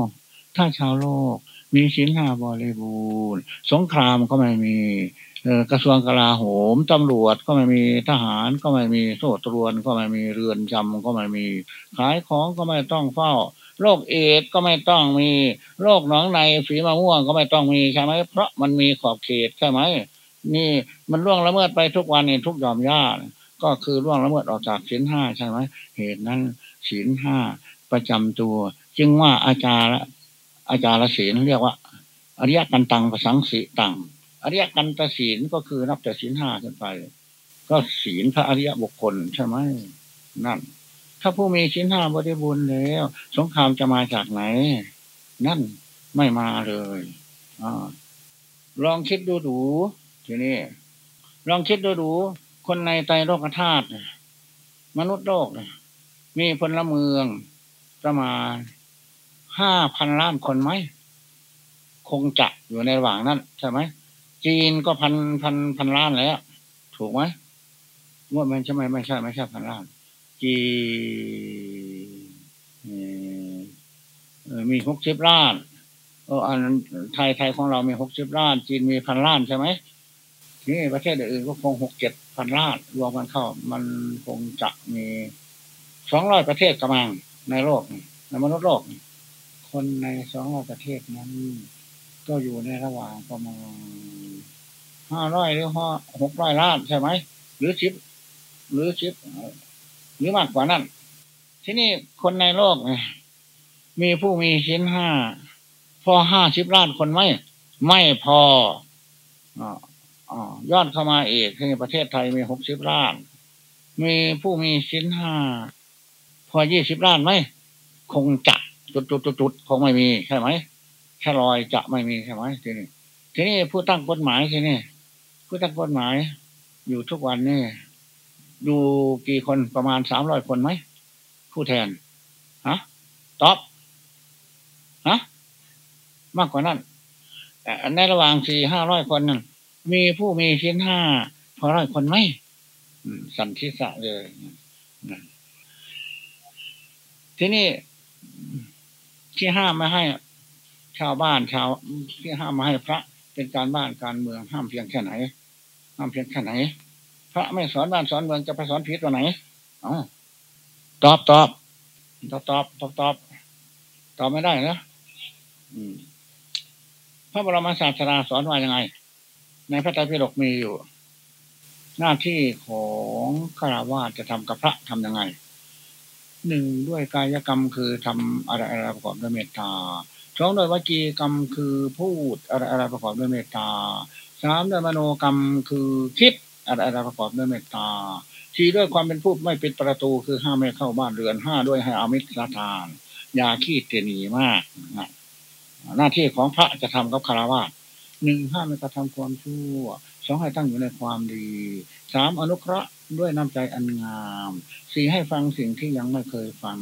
ถ้าชาวโลกมีสินห้าบริบูรณ์ สงครามก็ไม่มี กระทรวงกลาโหมตำรวจก็ไม่มีทหารก็ไม่มีโซ่ตรวนก็ไม่มีเรือนจำก็ไม่มี ขายของก็ไม่ต้องเฝ้าโรคเอดก็ไม่ต้องมีโรคหนองในฝีมะม่วงก็ไม่ต้องมีใช่ไหมเพราะมันมีขอบเขตใช่ไหมนี่มันล่วงละเมิดไปทุกวันนี่ทุกยอมย่าก็คือล่วงละเมิดออกจากศีลห้าใช่ไหมเหตุนั้นศีลห้าประจำตัว จึงว่าอาจารย์อาจารย์ศีลเรียกว่า อริยกันตังประสังสีตัง อริยกันตศีลก็คือนับแต่ศีลห้าขึ้นไป ก็ศีลพระอริยบุคคลใช่ไหมนั่น ถ้าผู้มีศีลห้าบริบูรณ์แล้ว สงครามจะมาจากไหน นั่นไม่มาเลยอลองคิดดูดูทีนี้ลองคิดดูดู คนในไตโลกธาตุมนุษย์โลกมีพลเมืองประมาณห้าพันล้านคนไหม คงจะอยู่ในระหว่างนั้นใช่ไหม จีนก็พันพันพันล้านแล้ว ถูกไหมว่ามันใช่ไหมไม่ใช่ไม่ใช่พันล้าน จีมีหกสิบล้านเอออันไทยไทยของเรามีหกสิบล้าน จีนมีพันล้านใช่ไหมนี่ประเทศอื่นก็คงหกเจ็ดพันล้านรวมกันเข้า มันคงจะมีสองร้อยประเทศกำลังในโลกในมนุษย์โลก คนในสองร้อยประเทศนั้น ก็อยู่ในระหว่างประมาณ ห้าร้อยหรือห้าหกร้อยล้านใช่ไหม หรือสิบหรือสิบหรือมากกว่านั้น ที่นี่คนในโลก มีผู้มีชิ้นห้า พอห้าสิบล้านคนไหม ไม่พออยอดเข้ามาเอกที่ประเทศไทยมีหกสิบล้าน มีผู้มีชิ้นห้า พอยี่สิบล้านไหม คงจะจุดจุดจุดจุดคงไม่มีใช่ไหมแค่รอยจะไม่มีใช่ไหมทีนี้ทีนี้ผู้ตั้งกฎหมายทีนี้ ผู้ตั้งกฎหมาย อยู่ทุกวันนี่ดูกี่คนประมาณสามร้อยคนไหม ผู้แทนฮะตอบฮะมากกว่านั้นในระหว่างสี่ห้าร้อยคนนั้นมีผู้มีชิ้นห้าพอร้อยคนไหมสันทิสะเลยทีนี้ที่ห้ามไม่ให้ ชาวบ้านชาวที่ห้ามมาให้พระ เป็นการบ้านการเมืองห้ามเพียงแค่ไหน ห้ามเพียงแค่ไหน พระไม่สอนบ้านสอนเมืองจะไปสอนผิดตัวไหนอ๋อตอบตอบตอบตอบตอบตอบตอบไม่ได้นะพระบรมศาสดาสอนว่ายังไง ในพระไตรปิฎกมีอยู่ หน้าที่ของฆราวาสจะทำกับพระทำยังไงหนึ่งด้วยกายกรรมคือทำอะไรอะไรประกอบด้วยเมตตาสองด้วยวจีกรรมคือพูดอะไรอะไรประกอบด้วยเมตตา สามด้วยมโนกรรมคือคิดอะไรอะไรประกอบด้วยเมตตาสี่ด้วยความเป็นผู้ไม่ป็นประตูคือห้ามไม่เข้าบ้านเรือนห้าด้วยให้อามิตรทานยาขี้เตนีมากนะหน้าที่ของพระจะทำกับคารวะหนึ่งห้ามไม่กระทำความชั่วสองให้ตั้งอยู่ในความดีสามอนุเคราะห์ด้วยน้ำใจอันงามสี่ให้ฟังสิ่งที่ยังไม่เคยฟัง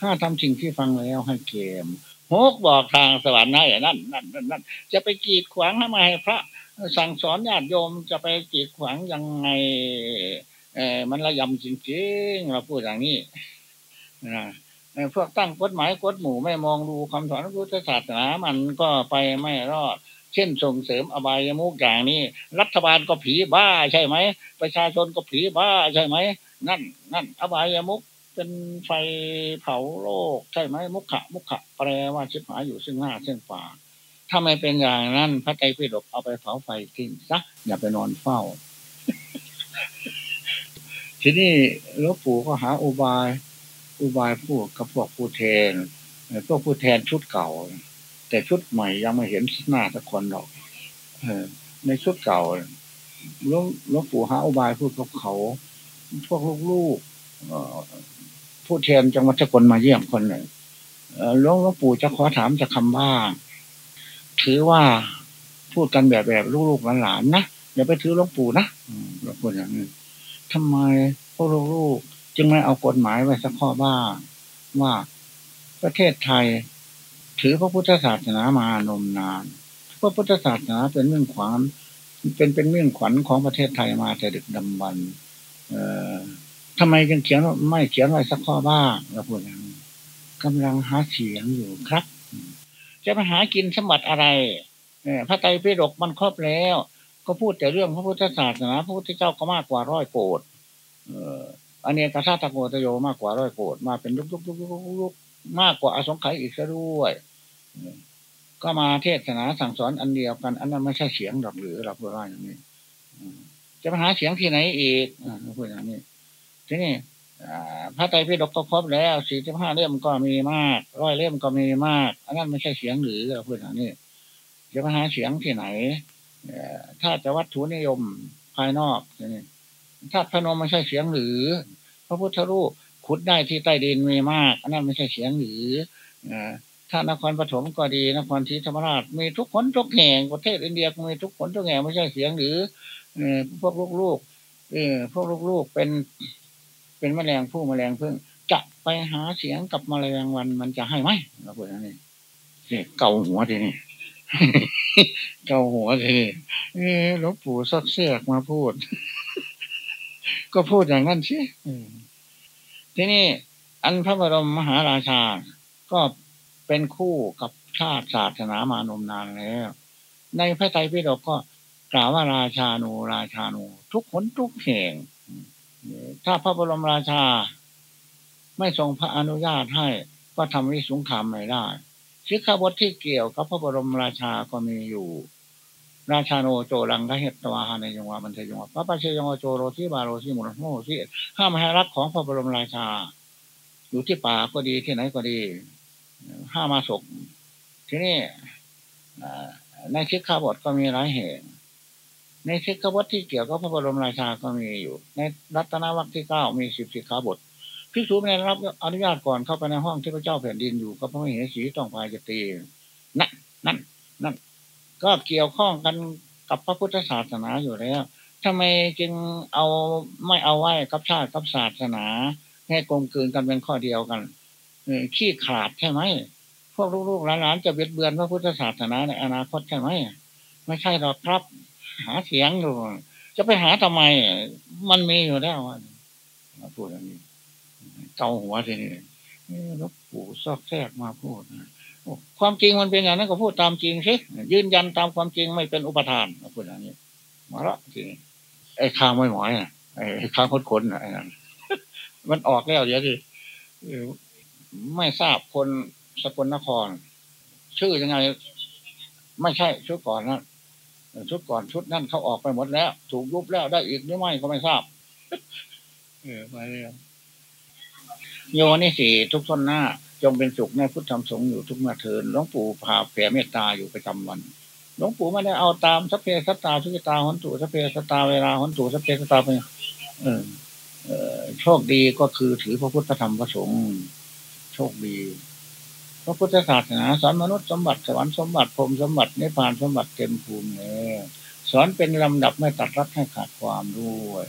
ห้าทำสิ่งที่ฟังแล้วให้เกมหกบอกทางสวรรค์ให้นั่นนั่นนั่นนั่นจะไปกีดขวางทำไมพระ สั่งสอนญาติโยมจะไปกีดขวางยังไง เออมันระยำจริงๆเราพูดอย่างนี้นะพวกตั้งกฎหมายกฎหมู่ไม่มองดูคำสอนพุทธศาสนามันก็ไปไม่รอด เช่นส่งเสริมอบายมุกอย่างนี้ รัฐบาลก็ผีบ้าใช่ไหม ประชาชนก็ผีบ้าใช่ไหม นั่น นั่น อบายมุกเป็นไฟเผาโลกใช่ไหมมุขะมุขะแปลว่าชิบหายอยู่ซึ่งหน้าซึ่งฝ่า ถ้าไม่เป็นอย่างนั้นพระไตรปิฎกเอาไปเผาไฟทิ้งซะอย่าไปนอนเฝ้า ทีนี้หลวงปู่ก็หาอุบาย อุบายพูดกับพวกผู้แทนพวกผู้แทนชุดเก่า แต่ชุดใหม่ยังไม่เห็นหน้าสักคนหรอกในชุดเก่าหลวงหลวงปู่หาอุบายพูดกับเขา พวกลูกๆผู้แทนจังหวัดสกลมาเยี่ยมคนหนึ่งหลวงหลวงปู่จะขอถามจะคำบ้าง ถือว่าพูดกันแบบแบบลูกๆหลานๆนะอย่าไปถือหลวงปู่นะหลวงปู่อย่างนี้ทำไมพวกลูกจึงไม่เอากฎหมายไว้สักข้อบ้างว่าประเทศไทย ถือพระพุทธศาสนามานมนานพระพุทธศาสนาเป็นเรื่องขวานเป็นเป็นเรื่องขวัญของประเทศไทยมาแต่ดึกดำบรรเอ่อทำไมจึงเขียนไม่เขียนไว้สักข้อบ้างเราพูดอย่างนี้กำลังหาเสียงอยู่ครับ จะมาหากินสมบัติอะไรพระไตรปิฎกมันครอบแล้ว ก็พูดแต่เรื่องพระพุทธศาสนาพระพุทธเจ้าก็มากกว่าร้อยโกดอันนี้กระซาตะโกตโยมากกว่าร้อยโกดมาเป็นลุกลุกลุกลุกลุกมากกว่าอสงไขยอีกซะด้วยก็มาเทศนาสั่งสอนอันเดียวกัน อันนั้นไม่ใช่เสียงหรอกหรือเราพูดว่าอย่างนี้จะไปหาเสียงที่ไหนอีกพูดอย่างนี้ทีนี้ พระไตรปิฎกก็ครบแล้วสี่สิบห้าเล่มก็มีมากร้อยเล่มก็มีมาก อันนั้นไม่ใช่เสียงหรือเราพูดอย่างนี้จะไปหาเสียงที่ไหนถ้าจะวัตถุนิยมภายนอกนี่ธาตุพนมไม่ใช่เสียงหรือ พระพุทธรูปขุดได้ที่ใต้ดินมีมาก อันนั้นไม่ใช่เสียงหรือถ้านครปฐมก็ดีนครศรีธรรมราชมีทุกคนทุกแห่งประเทศอินเดียมีทุกคนทุกแห่งไม่ใช่เสียงหรือพวกลูกๆพวกลูกๆเป็น เป็นแมลงผู้แมลงพึ่งจะไปหาเสียงกับแมลงวันมันจะให้ไหมเราพูดอย่างนี้เก่าหัวทีนี่เก่าหัวทีนี่หลวงปู่ซักเสียกมาพูด ก็พูดอย่างนั้นสิทีนี้อันพระบรมมหาราชา ก็เป็นคู่กับชาติศาสนามานมนานแล้ว ในพระไตรปิฎกก็กล่าวว่าราชาโนราชาโนทุกคนทุกแห่ง ถ้าพระบรมราชา ไม่ทรงพระอนุญาตให้ก็ทำวิสุงคามไม่ได้ชิกขาบทที่เกี่ยวกับพระบรมราชาก็มีอยู่ ราชาโนโจรังกเหตตวาหาในจังหวะมันเทจังวะพระปัจเจยังโจโรที่บาโรที่มุนโมที่ห้ามให้รักของพระบรมราชา อยู่ที่ป่าก็ดีที่ไหนก็ดี ห้ามาศกที่นี่ในชิกขาบทก็มีหลายเหตุ ในชิกขาบทที่เกี่ยวกับพระบรมราชาก็มีอยู่ ในรัตนวัคที่เก้ามีสิบสิกขาบทพิสูจน์ในรับอนุญาตก่อนเข้าไปในห้องที่พระเจ้าแผ่นดินอยู่ก็พระมเหสีต้องพายจะตีนั่นนั่นนั่นก็เกี่ยวข้องกันกับพระพุทธศาสนาอยู่แล้วทำไมจึงเอาไม่เอาไว้กับชาติกับศาสนา ให้กลมกลืนกันเป็นข้อเดียวกันขี้ขาดใช่ไหมพวกลูกๆหลานๆจะเบียดเบือนพระพุทธศาสนาในอนาคตใช่ไหมไม่ใช่หรอกครับ หาเสียงอยู่จะไปหาทำไม มันมีอยู่แล้วมาพูดอย่างนี้เกาหัวทีนี้แล้วปู่ซอกแทรกมาพูดความจริงมันเป็นอย่างนั้นก็พูดตามจริงสิยืนยันตามความจริงไม่เป็นอุปทานพูดอย่างนี้มาละทีนี้ไอ้ข้างไม่หมอยไอ้ข้างคดขนไอ้นั่นมันออกแล้วเดี๋ยวดิไม่ทราบคนสกลนคร ชื่อยังไง ไม่ใช่ชุดก่อนนะ ชุดก่อนชุดนั่นเขาออกไปหมดแล้ว ถูกยุบแล้วได้อีกหรือไม่ก็ไม่ทราบเออไปแล้วโยนี่สี่ทุกท่นหน้า จงเป็นสุขในพุทธธรรมสงฆ์อยู่ทุกมาเทินหลวงปู่พาแผ่เมตตาอยู่ประจำวันหลวงปู่ไม่ได้เอาตามสัพเพสัตตาทุกิตาหนตุสัพเพสัตตาเวลาหนตุสัพเพสัตตาไปเออโชคดีก็คือถือพระพุทธธรรมพระสงฆ์โชคดี พระพุทธศาสนาสอนมนุษย์สมบัติสวรรค์สมบัติพรมสมบัตินิพพานสมบัติเต็มภูมิเลยสอนเป็นลำดับไม่ตัดรัดให้ขาดความด้วย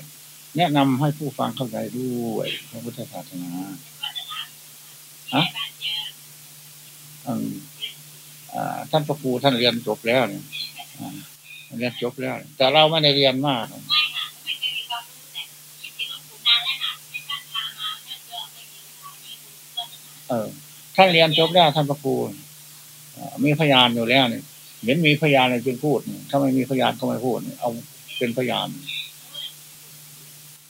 แนะนำให้ผู้ฟังเข้าใจด้วยพระพุทธศาสนาฮะท่านพระครูท่านเรียนจบแล้วเนี่ยเรียนจบแล้ว แต่เราไม่ได้เรียนมากเออ ท่านเรียนจบแล้วท่านพระครูมีพยานอยู่แล้วเนี่ยเห็นมีพยานเลยจึงพูด ถ้าไม่มีพยานก็ไม่พูด เอาเป็นพยาน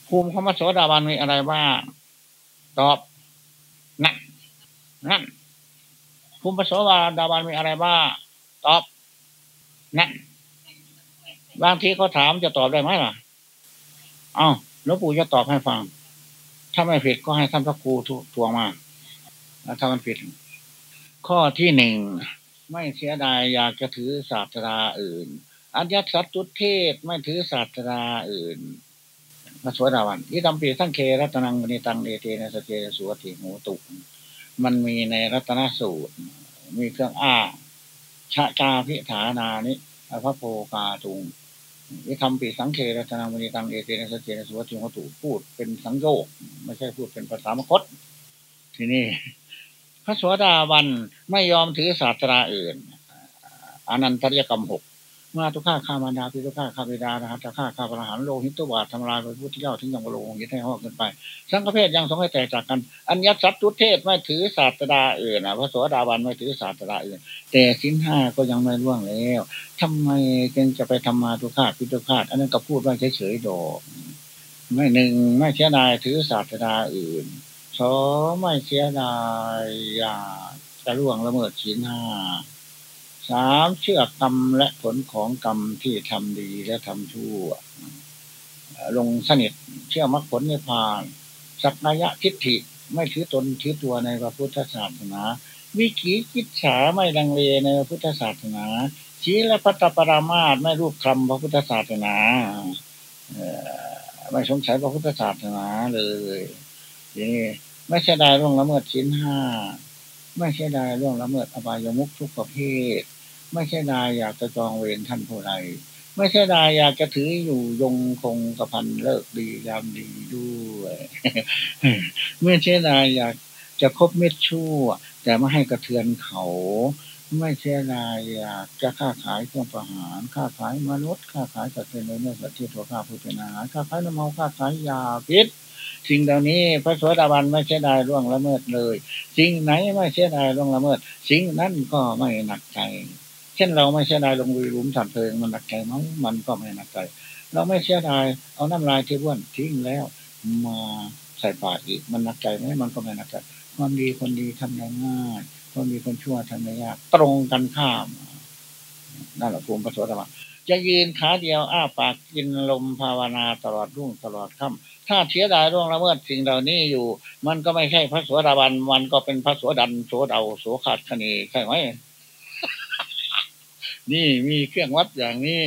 ภูมิขมาโสดาบันมีอะไรบ้างตอบนั่นนั่นภูมิปโสดาบันมีอะไรบ้างตอบนั่นบางทีเขาถามจะตอบได้ไหมล่ะ เอ้าหลวงปู่จะตอบให้ฟัง ถ้าไม่ผิดก็ให้ท่านพระครูทวงมา ถ้ามันผิด ข้อที่หนึ่งไม่เสียดายอยากจะถือศาสตราอื่น อัญญสัตตุเทศไม่ถือศาสตราอื่นมาสวดาวันที่ทำปีทั้งเครัตนังนิตังเอเทนะสเจสุวติหูตุมันมีในรัตนสูตร มีเครื่องอ้าชะกาพิฐานานิพระโพกาตุงวิธรรมปีสังเครัตนังมณีตังเอเทนะสเจนะสุวติหูตุพูดเป็นสังโยกไม่ใช่พูดเป็นภาษามคต ทีนี้ พระสวสดาวันไม่ยอมถือศาสตราอื่นอนันตริยกรรมหกมาทุกข้าข้ามาดาพิทุกข้าข้าบิดานะครับถ้าข้าข้าพระหันโลหิตตุบาททำลายพระพุทธเจ้าถึงยังโลหิตให้หอกขึ้นไป สังฆเพศยังสงให้แตกจากกัน อัญญสัตตุเทศไม่ถือศาสตราอื่นนะพระสวสดาวันไม่ถือศาสตราอื่น แต่สิ้นห้าก็ยังไม่ล่วงแล้วทำไมจึงจะไปทำมาทุกข้าพิทุกข้าอันนั้นก็พูดว่าเฉยๆดอกไม่หนึ่งไม่เสียดายถือศาสตราอื่น สองไม่เสียดายอยาจะล่วงละเมิดศีลห้าสามเชื่อกรรมและผลของกรรมที่ทำดีและทำชั่ว ลงสนิทเชื่อมรรคผลในพาน สักนายะทิฏฐิไม่ถือตนถือตัวในพระพุทธศาสนา วิขีกิจฉาไม่ดังเลในพระพุทธศาสนาชี้และพัตปรามาตไม่รูปคำพระพุทธศาสนาไม่สงสัยพระพุทธศาสนาเลย อย่างนี้ไม่ใช่ได้ร่วงละเมิดชิ้นห้าไม่ใช่ได้ร่วงละเมิดอบายมุขทุกประเภท ไม่ใช่ได้อยากจะจองเวรท่านผู้ใดไม่ใช่ได้อยากจะถืออยู่ยงคงกระพันเลิกดียามดีด้วยไม่ใช่ได้อยากจะคบเม็ดชั่ว แต่ไม่ให้กระเทือนเขา ไม่ใช่ได้อยากจะค้าขายเครื่องประหารค้าขายมนุษย์ค้าขายสัตว์เป็นเนื้อสัตว์ที่ถั่วข้าวผู้เป็นอาหารค้าขายน้ำเมาค้าขายยาพิษ สิ่งเหล่านี้พระสวัสดิบาลไม่เสียดายร่วงละเมิดเลย สิ่งไหนไม่เสียดายร่วงละเมิด สิ่งนั้นก็ไม่หนักใจ เช่นเราไม่เสียดายลงวีรุมถัดเพลิงมันหนักใจไหมมันก็ไม่หนักใจ เราไม่เสียดายเอาน้ำลายที่บ้วนทิ้งแล้ว มาใส่ปากอีกมันหนักใจไหมมันก็ไม่หนักใจความดีคนดีทำได้ง่ายความดีคนชั่วทำได้ยากตรงกันข้ามนั่นแหละภูมิพระสวัสดิบาลจะยืนขาเดียวอ้าปากกินลมภาวนาตลอดรุ่งตลอดค่ำ ถ้าเสียดายร่วงละเมิดสิ่งเหล่านี้อยู่ มันก็ไม่ใช่พระสวสดาบัน มันก็เป็นพระสวดันโสดาโสขาดคณีใช่ไหมนี่มีเครื่องวัดอย่างนี้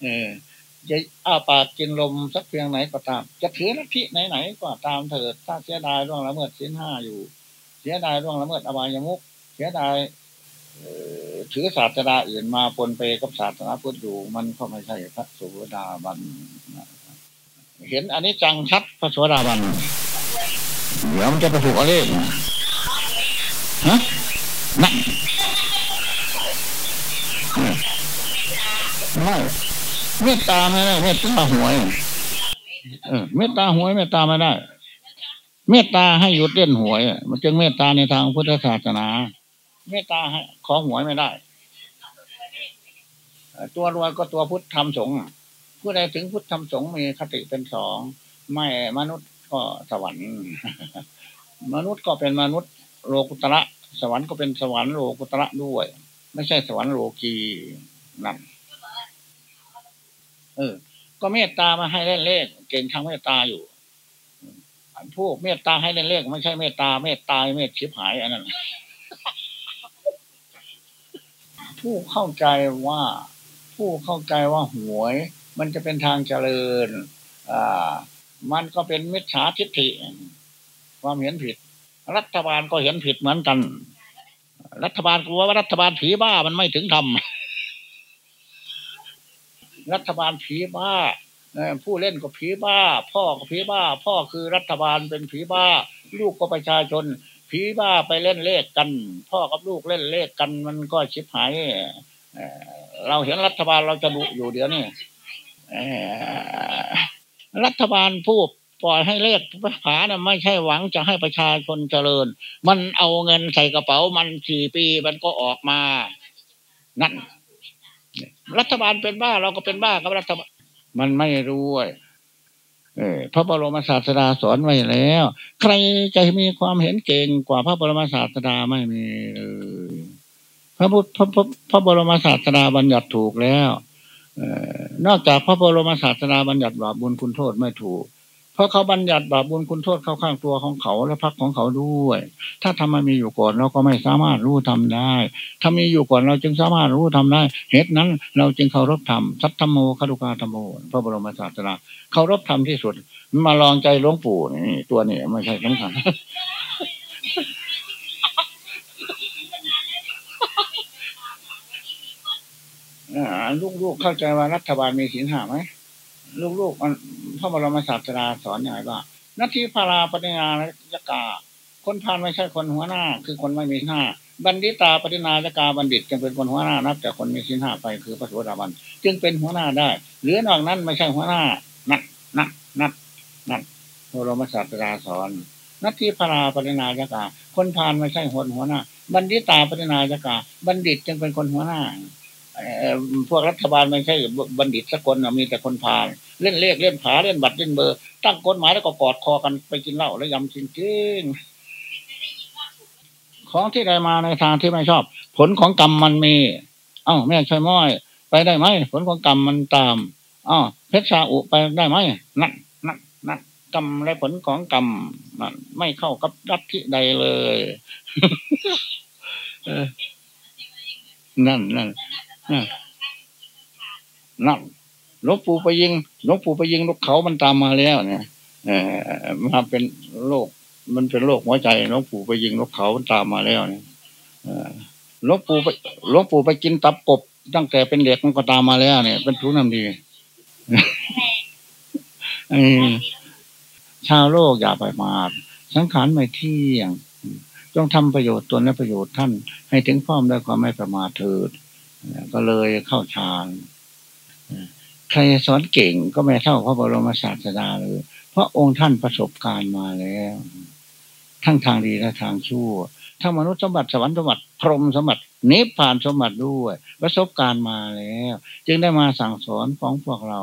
เออจะอ้าปากกินลมสักเพียงไหนก็ตาม จะถือลัทธิไหนๆก็ตามเถิด ถ้าเสียดายร่วงละเมิดสิ้นห้าอยู่ เสียดายร่วงละเมิดอบายมุกเสียดายถือศาสนาอื่นมาปนไปกับศาสนาพุทธอยู่ มันก็ไม่ใช่พระโสดาบัน เห็นอันนี้จังชัดพระโสดาบันเดี๋ยวมันจะไปถูกอะไรฮะนั่นไม่เมตตาไม่ได้เมตตาหวยเออเมตตาหวยเมตตาไม่ได้ เมตตาให้หยุดเล่นหวย มันจึงเมตตาในทางพุทธศาสนา เมตตาขอหวยไม่ได้ ตัวรวยก็ตัวพุทธธรรมสงฆ์ ผู้ใดถึงพุทธธรรมสงฆ์มีคติเป็นสอง ไม่มนุษย์ก็สวรรค์ มนุษย์ก็เป็นมนุษย์โลกุตระ สวรรค์ก็เป็นสวรรค์โลกุตระด้วย ไม่ใช่สวรรค์โลกีนั่นเออ ก็เมตตามาให้เล่นเลข เก่งทางเมตตาอยู่ผู้เมตตาให้เล่นเลขไม่ใช่เมตตา เมตตาเมตชิบหายอันนั้นผู้เข้าใจว่า ผู้เข้าใจว่าหวย มันจะเป็นทางเจริญอ่ามันก็เป็นมิจฉาทิฏฐิ ความเห็นผิด รัฐบาลก็เห็นผิดเหมือนกัน รัฐบาลกลัวว่ารัฐบาลผีบ้ามันไม่ถึงทำรัฐบาลผีบ้าผู้เล่นก็ผีบ้า พ่อก็ผีบ้า พ่อคือรัฐบาลเป็นผีบ้า ลูกก็ประชาชน ผีบ้าไปเล่นเลขกัน พ่อกับลูกเล่นเลขกันมันก็ชิบหายเราเห็นรัฐบาลเราจะดุอยู่เดี๋ยวนี้ รัฐบาลผู้ปล่อยให้เลขผานะไม่ใช่หวังจะให้ประชาชนเจริญ มันเอาเงินใส่กระเป๋ามันสี่ปีมันก็ออกมา นั่น รัฐบาลเป็นบ้าเราก็เป็นบ้ากับรัฐบาลมันไม่รู้เออพระบรมศาสดาสอนไว้แล้ว ใครจะมีความเห็นเก่งกว่าพระบรมศาสดาไม่มีเลยพระพุทธพระพระบรมศาสดาบัญญัติถูกแล้ว นอกจากพระบรมศาสดาบัญญัติบาปบุญคุณโทษไม่ถูก เพราะเขาบัญญัติบาปบุญคุณโทษเข้าข้างตัวของเขาและพักของเขาด้วย ถ้าทำมันมีอยู่ก่อนเราก็ไม่สามารถรู้ทำได้ ถ้ามีอยู่ก่อนเราจึงสามารถรู้ทำได้ เหตุนั้น เราจึงเคารพธรรมสัทธรรมโมคดุกาธรรมโมพระบรมศาสดาเคารพธรรมที่สุด มาลองใจหลวงปู่นี่ตัวนี้ไม่ใช่สำคัญ ลูกๆเข้าใจว่ารัฐบาลมีศีลห้าไหมลูกๆมันพระบรมศาสดาสอนอย่างไรบ้างนัทีพาราปฏิญาณยกา คนพานไม่ใช่คนหัวหน้า คือคนไม่มีหน้า บัณฑิตาปฏิญาณกาบัณฑิตจึงเป็นคนหัวหน้านับแต่คนมีสินห้าไปคือพระโสดาบันจึงเป็นหัวหน้าได้ หรือนอกนั้นไม่ใช่หัวหน้านักนักนักนักพระบรมศาสดาสอนนัทีพาราปฏิญาณกา คนพานไม่ใช่คนหัวหน้า บัณฑิตาปฏิญาณกา บัณฑิตจึงเป็นคนหัวหน้า พวกรัฐบาลไม่ใช่บัณฑิตสักคนมีแต่คนพาลเล่นเลขเล่นผาเล่นบัตรเล่นเบอร์ ตั้งกฎหมายแล้วก็กอดคอกันไปกินเหล้าแล้วยำจริงจริงของที่ได้มาในทางที่ไม่ชอบ ผลของกรรมมันมี เอ้าแม่ช่วยม้อย ไปได้ไหมผลของกรรมมันตามอ้าวเพชรชาอุไปได้ไหมนั่นนั่นนั่นกรรมและผลของกรรมนั่นไม่เข้ากับรัฐที่ใดเลยนั่นนั่น นั่นหลวงปู่ไปยิงหลวงปู่ไปยิงลูกเขามันตามมาแล้ว เนี่ยเออมาเป็นโรคมันเป็นโรคหัวใจหลวงปู่ไปยิงลูกเขามันตามมาแล้วเนี่ยหลวงปู่ไปหลวงปู่ไปกินตับกบ ตั้งแต่เป็นเด็กมันก็ตามมาแล้ว เนี่ย เป็นทุนน้ำดีชาวโลกอย่าไปมาสังขารไม่เที่ยงจงทำประโยชน์ตนและประโยชน์ท่าน ให้ถึงพร้อมด้วยความไม่ประมาทเถิด ก็เลยเข้าฌานใครสอนเก่งก็ไม่เท่าพระบรมศาสดาเลยเพราะองค์ท่านประสบการณ์มาแล้ว ทั้งทางดีและทางชั่วทั้งมนุษย์สมบัติสวรรค์สมบัติพรหมสมบัตินิพพานสมบัติด้วยประสบการณ์มาแล้ว จึงได้มาสั่งสอนของพวกเรา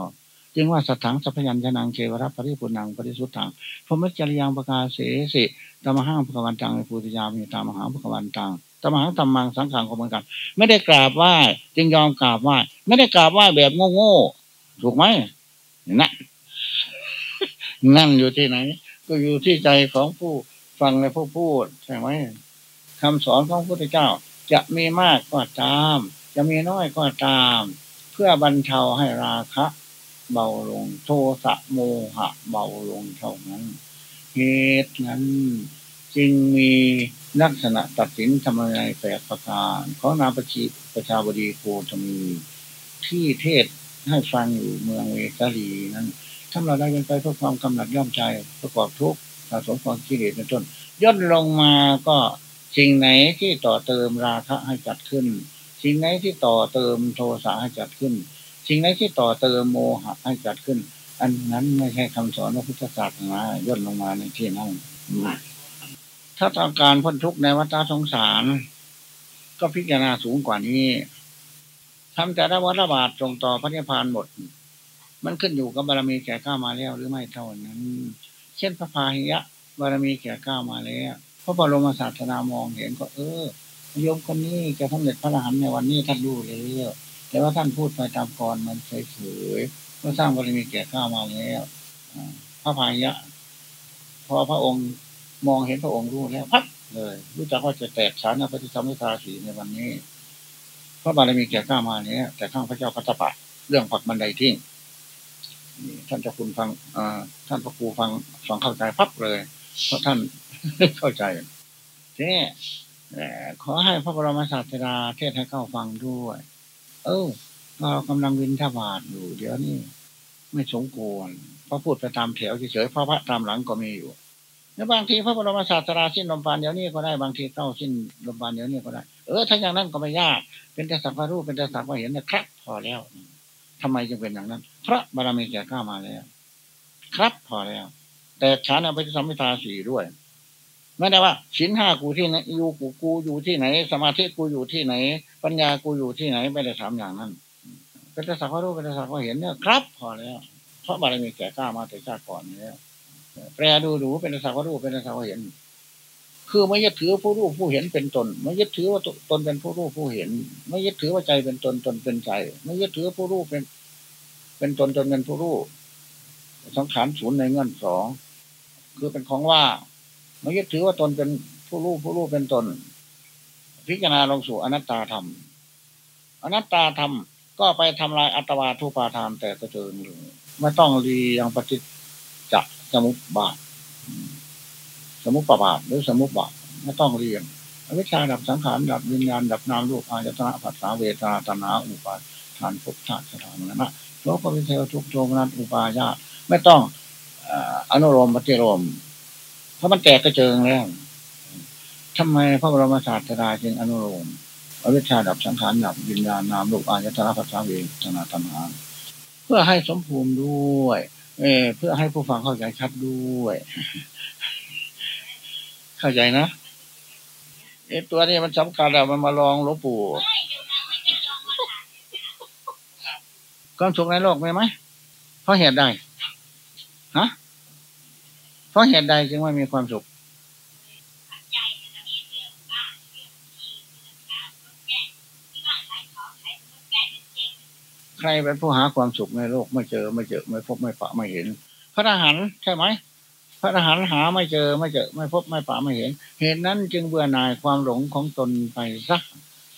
จึงว่าสถังสัพยัญชนะเกวรัปริปุนังปริสุทธังพรมจริยังประกาศเสสิตมหังพระวันตังในปุติยามีตามหาพระวันตัง ตมังตมังสังขังก็เหมือนกัน ไม่ได้กราบไหว้จึงยอมกราบไหว้ไม่ได้กราบไหว้แบบโง่ถูกไหมนั่นนั่นอยู่ที่ไหน ก็อยู่ที่ใจของผู้ฟังและผู้พูดใช่ไหมคำสอนของพระพุทธเจ้า จะมีมากก็ตาม จะมีน้อยก็ตาม เพื่อบรรเทาให้ราคะ เบาลงโทสะโมหะ เบาลงเท่านั้นเหตุนั้นจึงมี ลักษณะตัดสินธรรมนายแปดประการของนาปชิประชาบดีโคตมีที่เทศให้ฟังอยู่เมืองเวสาลีนั้นถ้าเราได้เป็นไปเพื่อความกำหนัดย่อมใจประกอบทุกข์สะสมความกิเลสเป็นต้นย่นลงมาก็สิ่งไหนที่ต่อเติมราคะให้จัดขึ้น สิ่งไหนที่ต่อเติมโทสะให้จัดขึ้น สิ่งไหนที่ต่อเติมโมหะให้จัดขึ้น อันนั้นไม่ใช่คำสอนพระพุทธศาสนาย่นลงมาในที่นั้น ถ้าต้องการพ้นทุกข์ในวัฏสงสาร ก็พิจารณาสูงกว่านี้ทำแต่ละวัฏบาทตรงต่อพระนิพพานหมด มันขึ้นอยู่กับบารมีแก่ข้ามาแล้วหรือไม่เท่านั้น เช่นพระพาหิยะ บารมีแก่ข้ามาแล้วพระบรมศาสนามองเห็นก็เออโยมคนนี้จะทำเร็จพระอรหันต์ในวันนี้ท่านรู้แล้วแต่ว่าท่านพูดไปตามกรมันเฉยๆก็สร้างบารมีแก่ข้ามาแล้วพระพายะ พอพระองค์ มองเห็นพระองค์รู้แล้วพับเลย รู้จักว่าจะแตกฉานปฏิสัมพิทาสีในวันนี้พระบารมีแก่ข้ามาเนี้ยแต่ข้างพระเจ้ากัตปะเรื่องผักบันไดทิ้งท่านเจ้าคุณฟังท่านพระครูฟังฟังเข้าใจพับเลยเพราะท่านเข้าใจเนี่ยขอให้พระบรมศาสดาเทศให้เข้าฟังด้วย เออเรากำลังวินทบาทอยู่ เดี๋ยวนี้ไม่สมควรพระพูดไปตามแถวเฉยๆพระพระตามหลังก็มีอยู่ แล้วบางทีพระบรมศาสดาสิ้นลมปานเดี๋ยวนี้ก็ได้บางทีเข้าสิ้นลมปานเดี๋ยวนี้ก็ได้ เออถ้าอย่างนั้นก็ไม่ยาก เป็นแต่สักว่ารู้เป็นแต่สักว่าเห็นนะครับ พอแล้วทำไมจึงเป็นอย่างนั้น พระบารมีแก่ข้ามาแล้ว ครับพอแล้ว แต่ฉันเอาไปทำมิทาสีด้วยไม่ได้ว่าชิ้นห้ากูที่ไหนอยู่กูกูอยู่ที่ไหน สมาธิกูอยู่ที่ไหน ปัญญากูอยู่ที่ไหนไม่ได้ถามอย่างนั้นเป็นแต่สักว่ารู้เป็นแต่สักว่าเห็นเนี่ยครับ พอแล้ว เพราะบารมีแก่กล้ามาแต่ชาติก่อนแล้ว แปลดูดูเป็นสักว่ารู้เป็นสักว่าเห็น คือไม่ยึดถือผู้รู้ผู้เห็นเป็นตน ไม่ยึดถือว่าตนเป็นผู้รู้ผู้เห็น ไม่ยึดถือว่าใจเป็นตนตนเป็นใจ ไม่ยึดถือผู้รู้เป็น เป็นตนตนเป็นผู้รู้สังขารศูนย์ในเงื่อนสองคือเป็นของว่า ไม่ยึดถือว่าตนเป็นผู้รู้ผู้รู้เป็นตน พิจารณาลงสู่อนัตตาธรรม อนัตตาธรรมก็ไปทำลายอัตวาทุปาทานแต่กระเจิงไม่ต้องรียังปฏิจจ สมุปบาท สมุปบาทหรือสมุปบาทไม่ต้องเรียนอวิชชาดับสังขารดับวิญญาณดับนามรูปอายตนะปัสสาเวทาตนาอุปาทานภพชาติสถานนะโลกวิเทวทุกโทมนัสอุปาญาตไม่ต้องอนุโลมปฏิโลมเพราะมันแตกกระเจิงแล้วทำไมพระบรมศาสดาจึงอนุโลมอวิชชาดับสังขารดับวิญญาณนามลูกอายตนะปัสสาวเวทนาตนาเพื่อให้สมภูมิด้วย เออเพื่อให้ผู้ฟังเข้าใจชัดด้วย เข้าใจนะไอ้ตัวนี้มันสำคัญอะมันมาลองหลวงปู่ความสุขในโลกไหมไหมเพราะเหตุใดฮะเพราะเหตุใดจึงไม่มีความสุข ใครเป็นผู้หาความสุขในโลกไม่เจอไม่เจอไม่พบไม่ปะไม่เห็น พระทหารใช่ไหมพระทหารหาไม่เจอไม่เจอไม่พบไม่ปะไม่เห็น เหตุนั้นจึงเบื่อหน่ายความหลงของตนไปซัก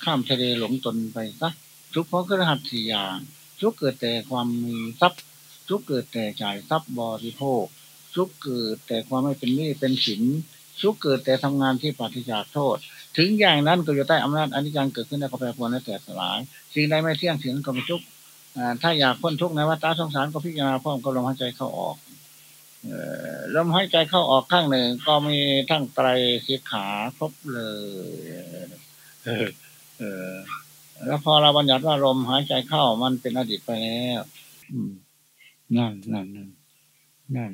ข้ามทะเลหลงตนไปซักทุกเพราะกระหัตสี่อย่างทุกเกิดแต่ความมีทรัพย์ทุกเกิดแต่จ่ายทรัพย์บริโภคสุขเกิดแต่ความไม่เป็นนี่เป็นสินสุขเกิดแต่ทำงานที่ปฏิจากโทษ ถึงอย่างนั้นก็อยู่ใต้อำนาจอนิจจังเกิดขึ้นในกาแฟพวนและแต่สลายสิ่งใดไม่เที่ยงสิ่งนั้นก็เป็นทุกข์ ถ้าอยากพ้นทุกข์ในวัฏสงสารก็พิจารณาพร้อมกับลมหายใจเข้าออกลมหายใจเข้าออกข้างหนึ่ง ก็มีทั้งไตรสิกขาครบเลยเออแล้วพอเราบัญญัติว่าลมหายใจเข้ามันเป็นอดีตไปแล้วนั่นนั่นนั่นนั่น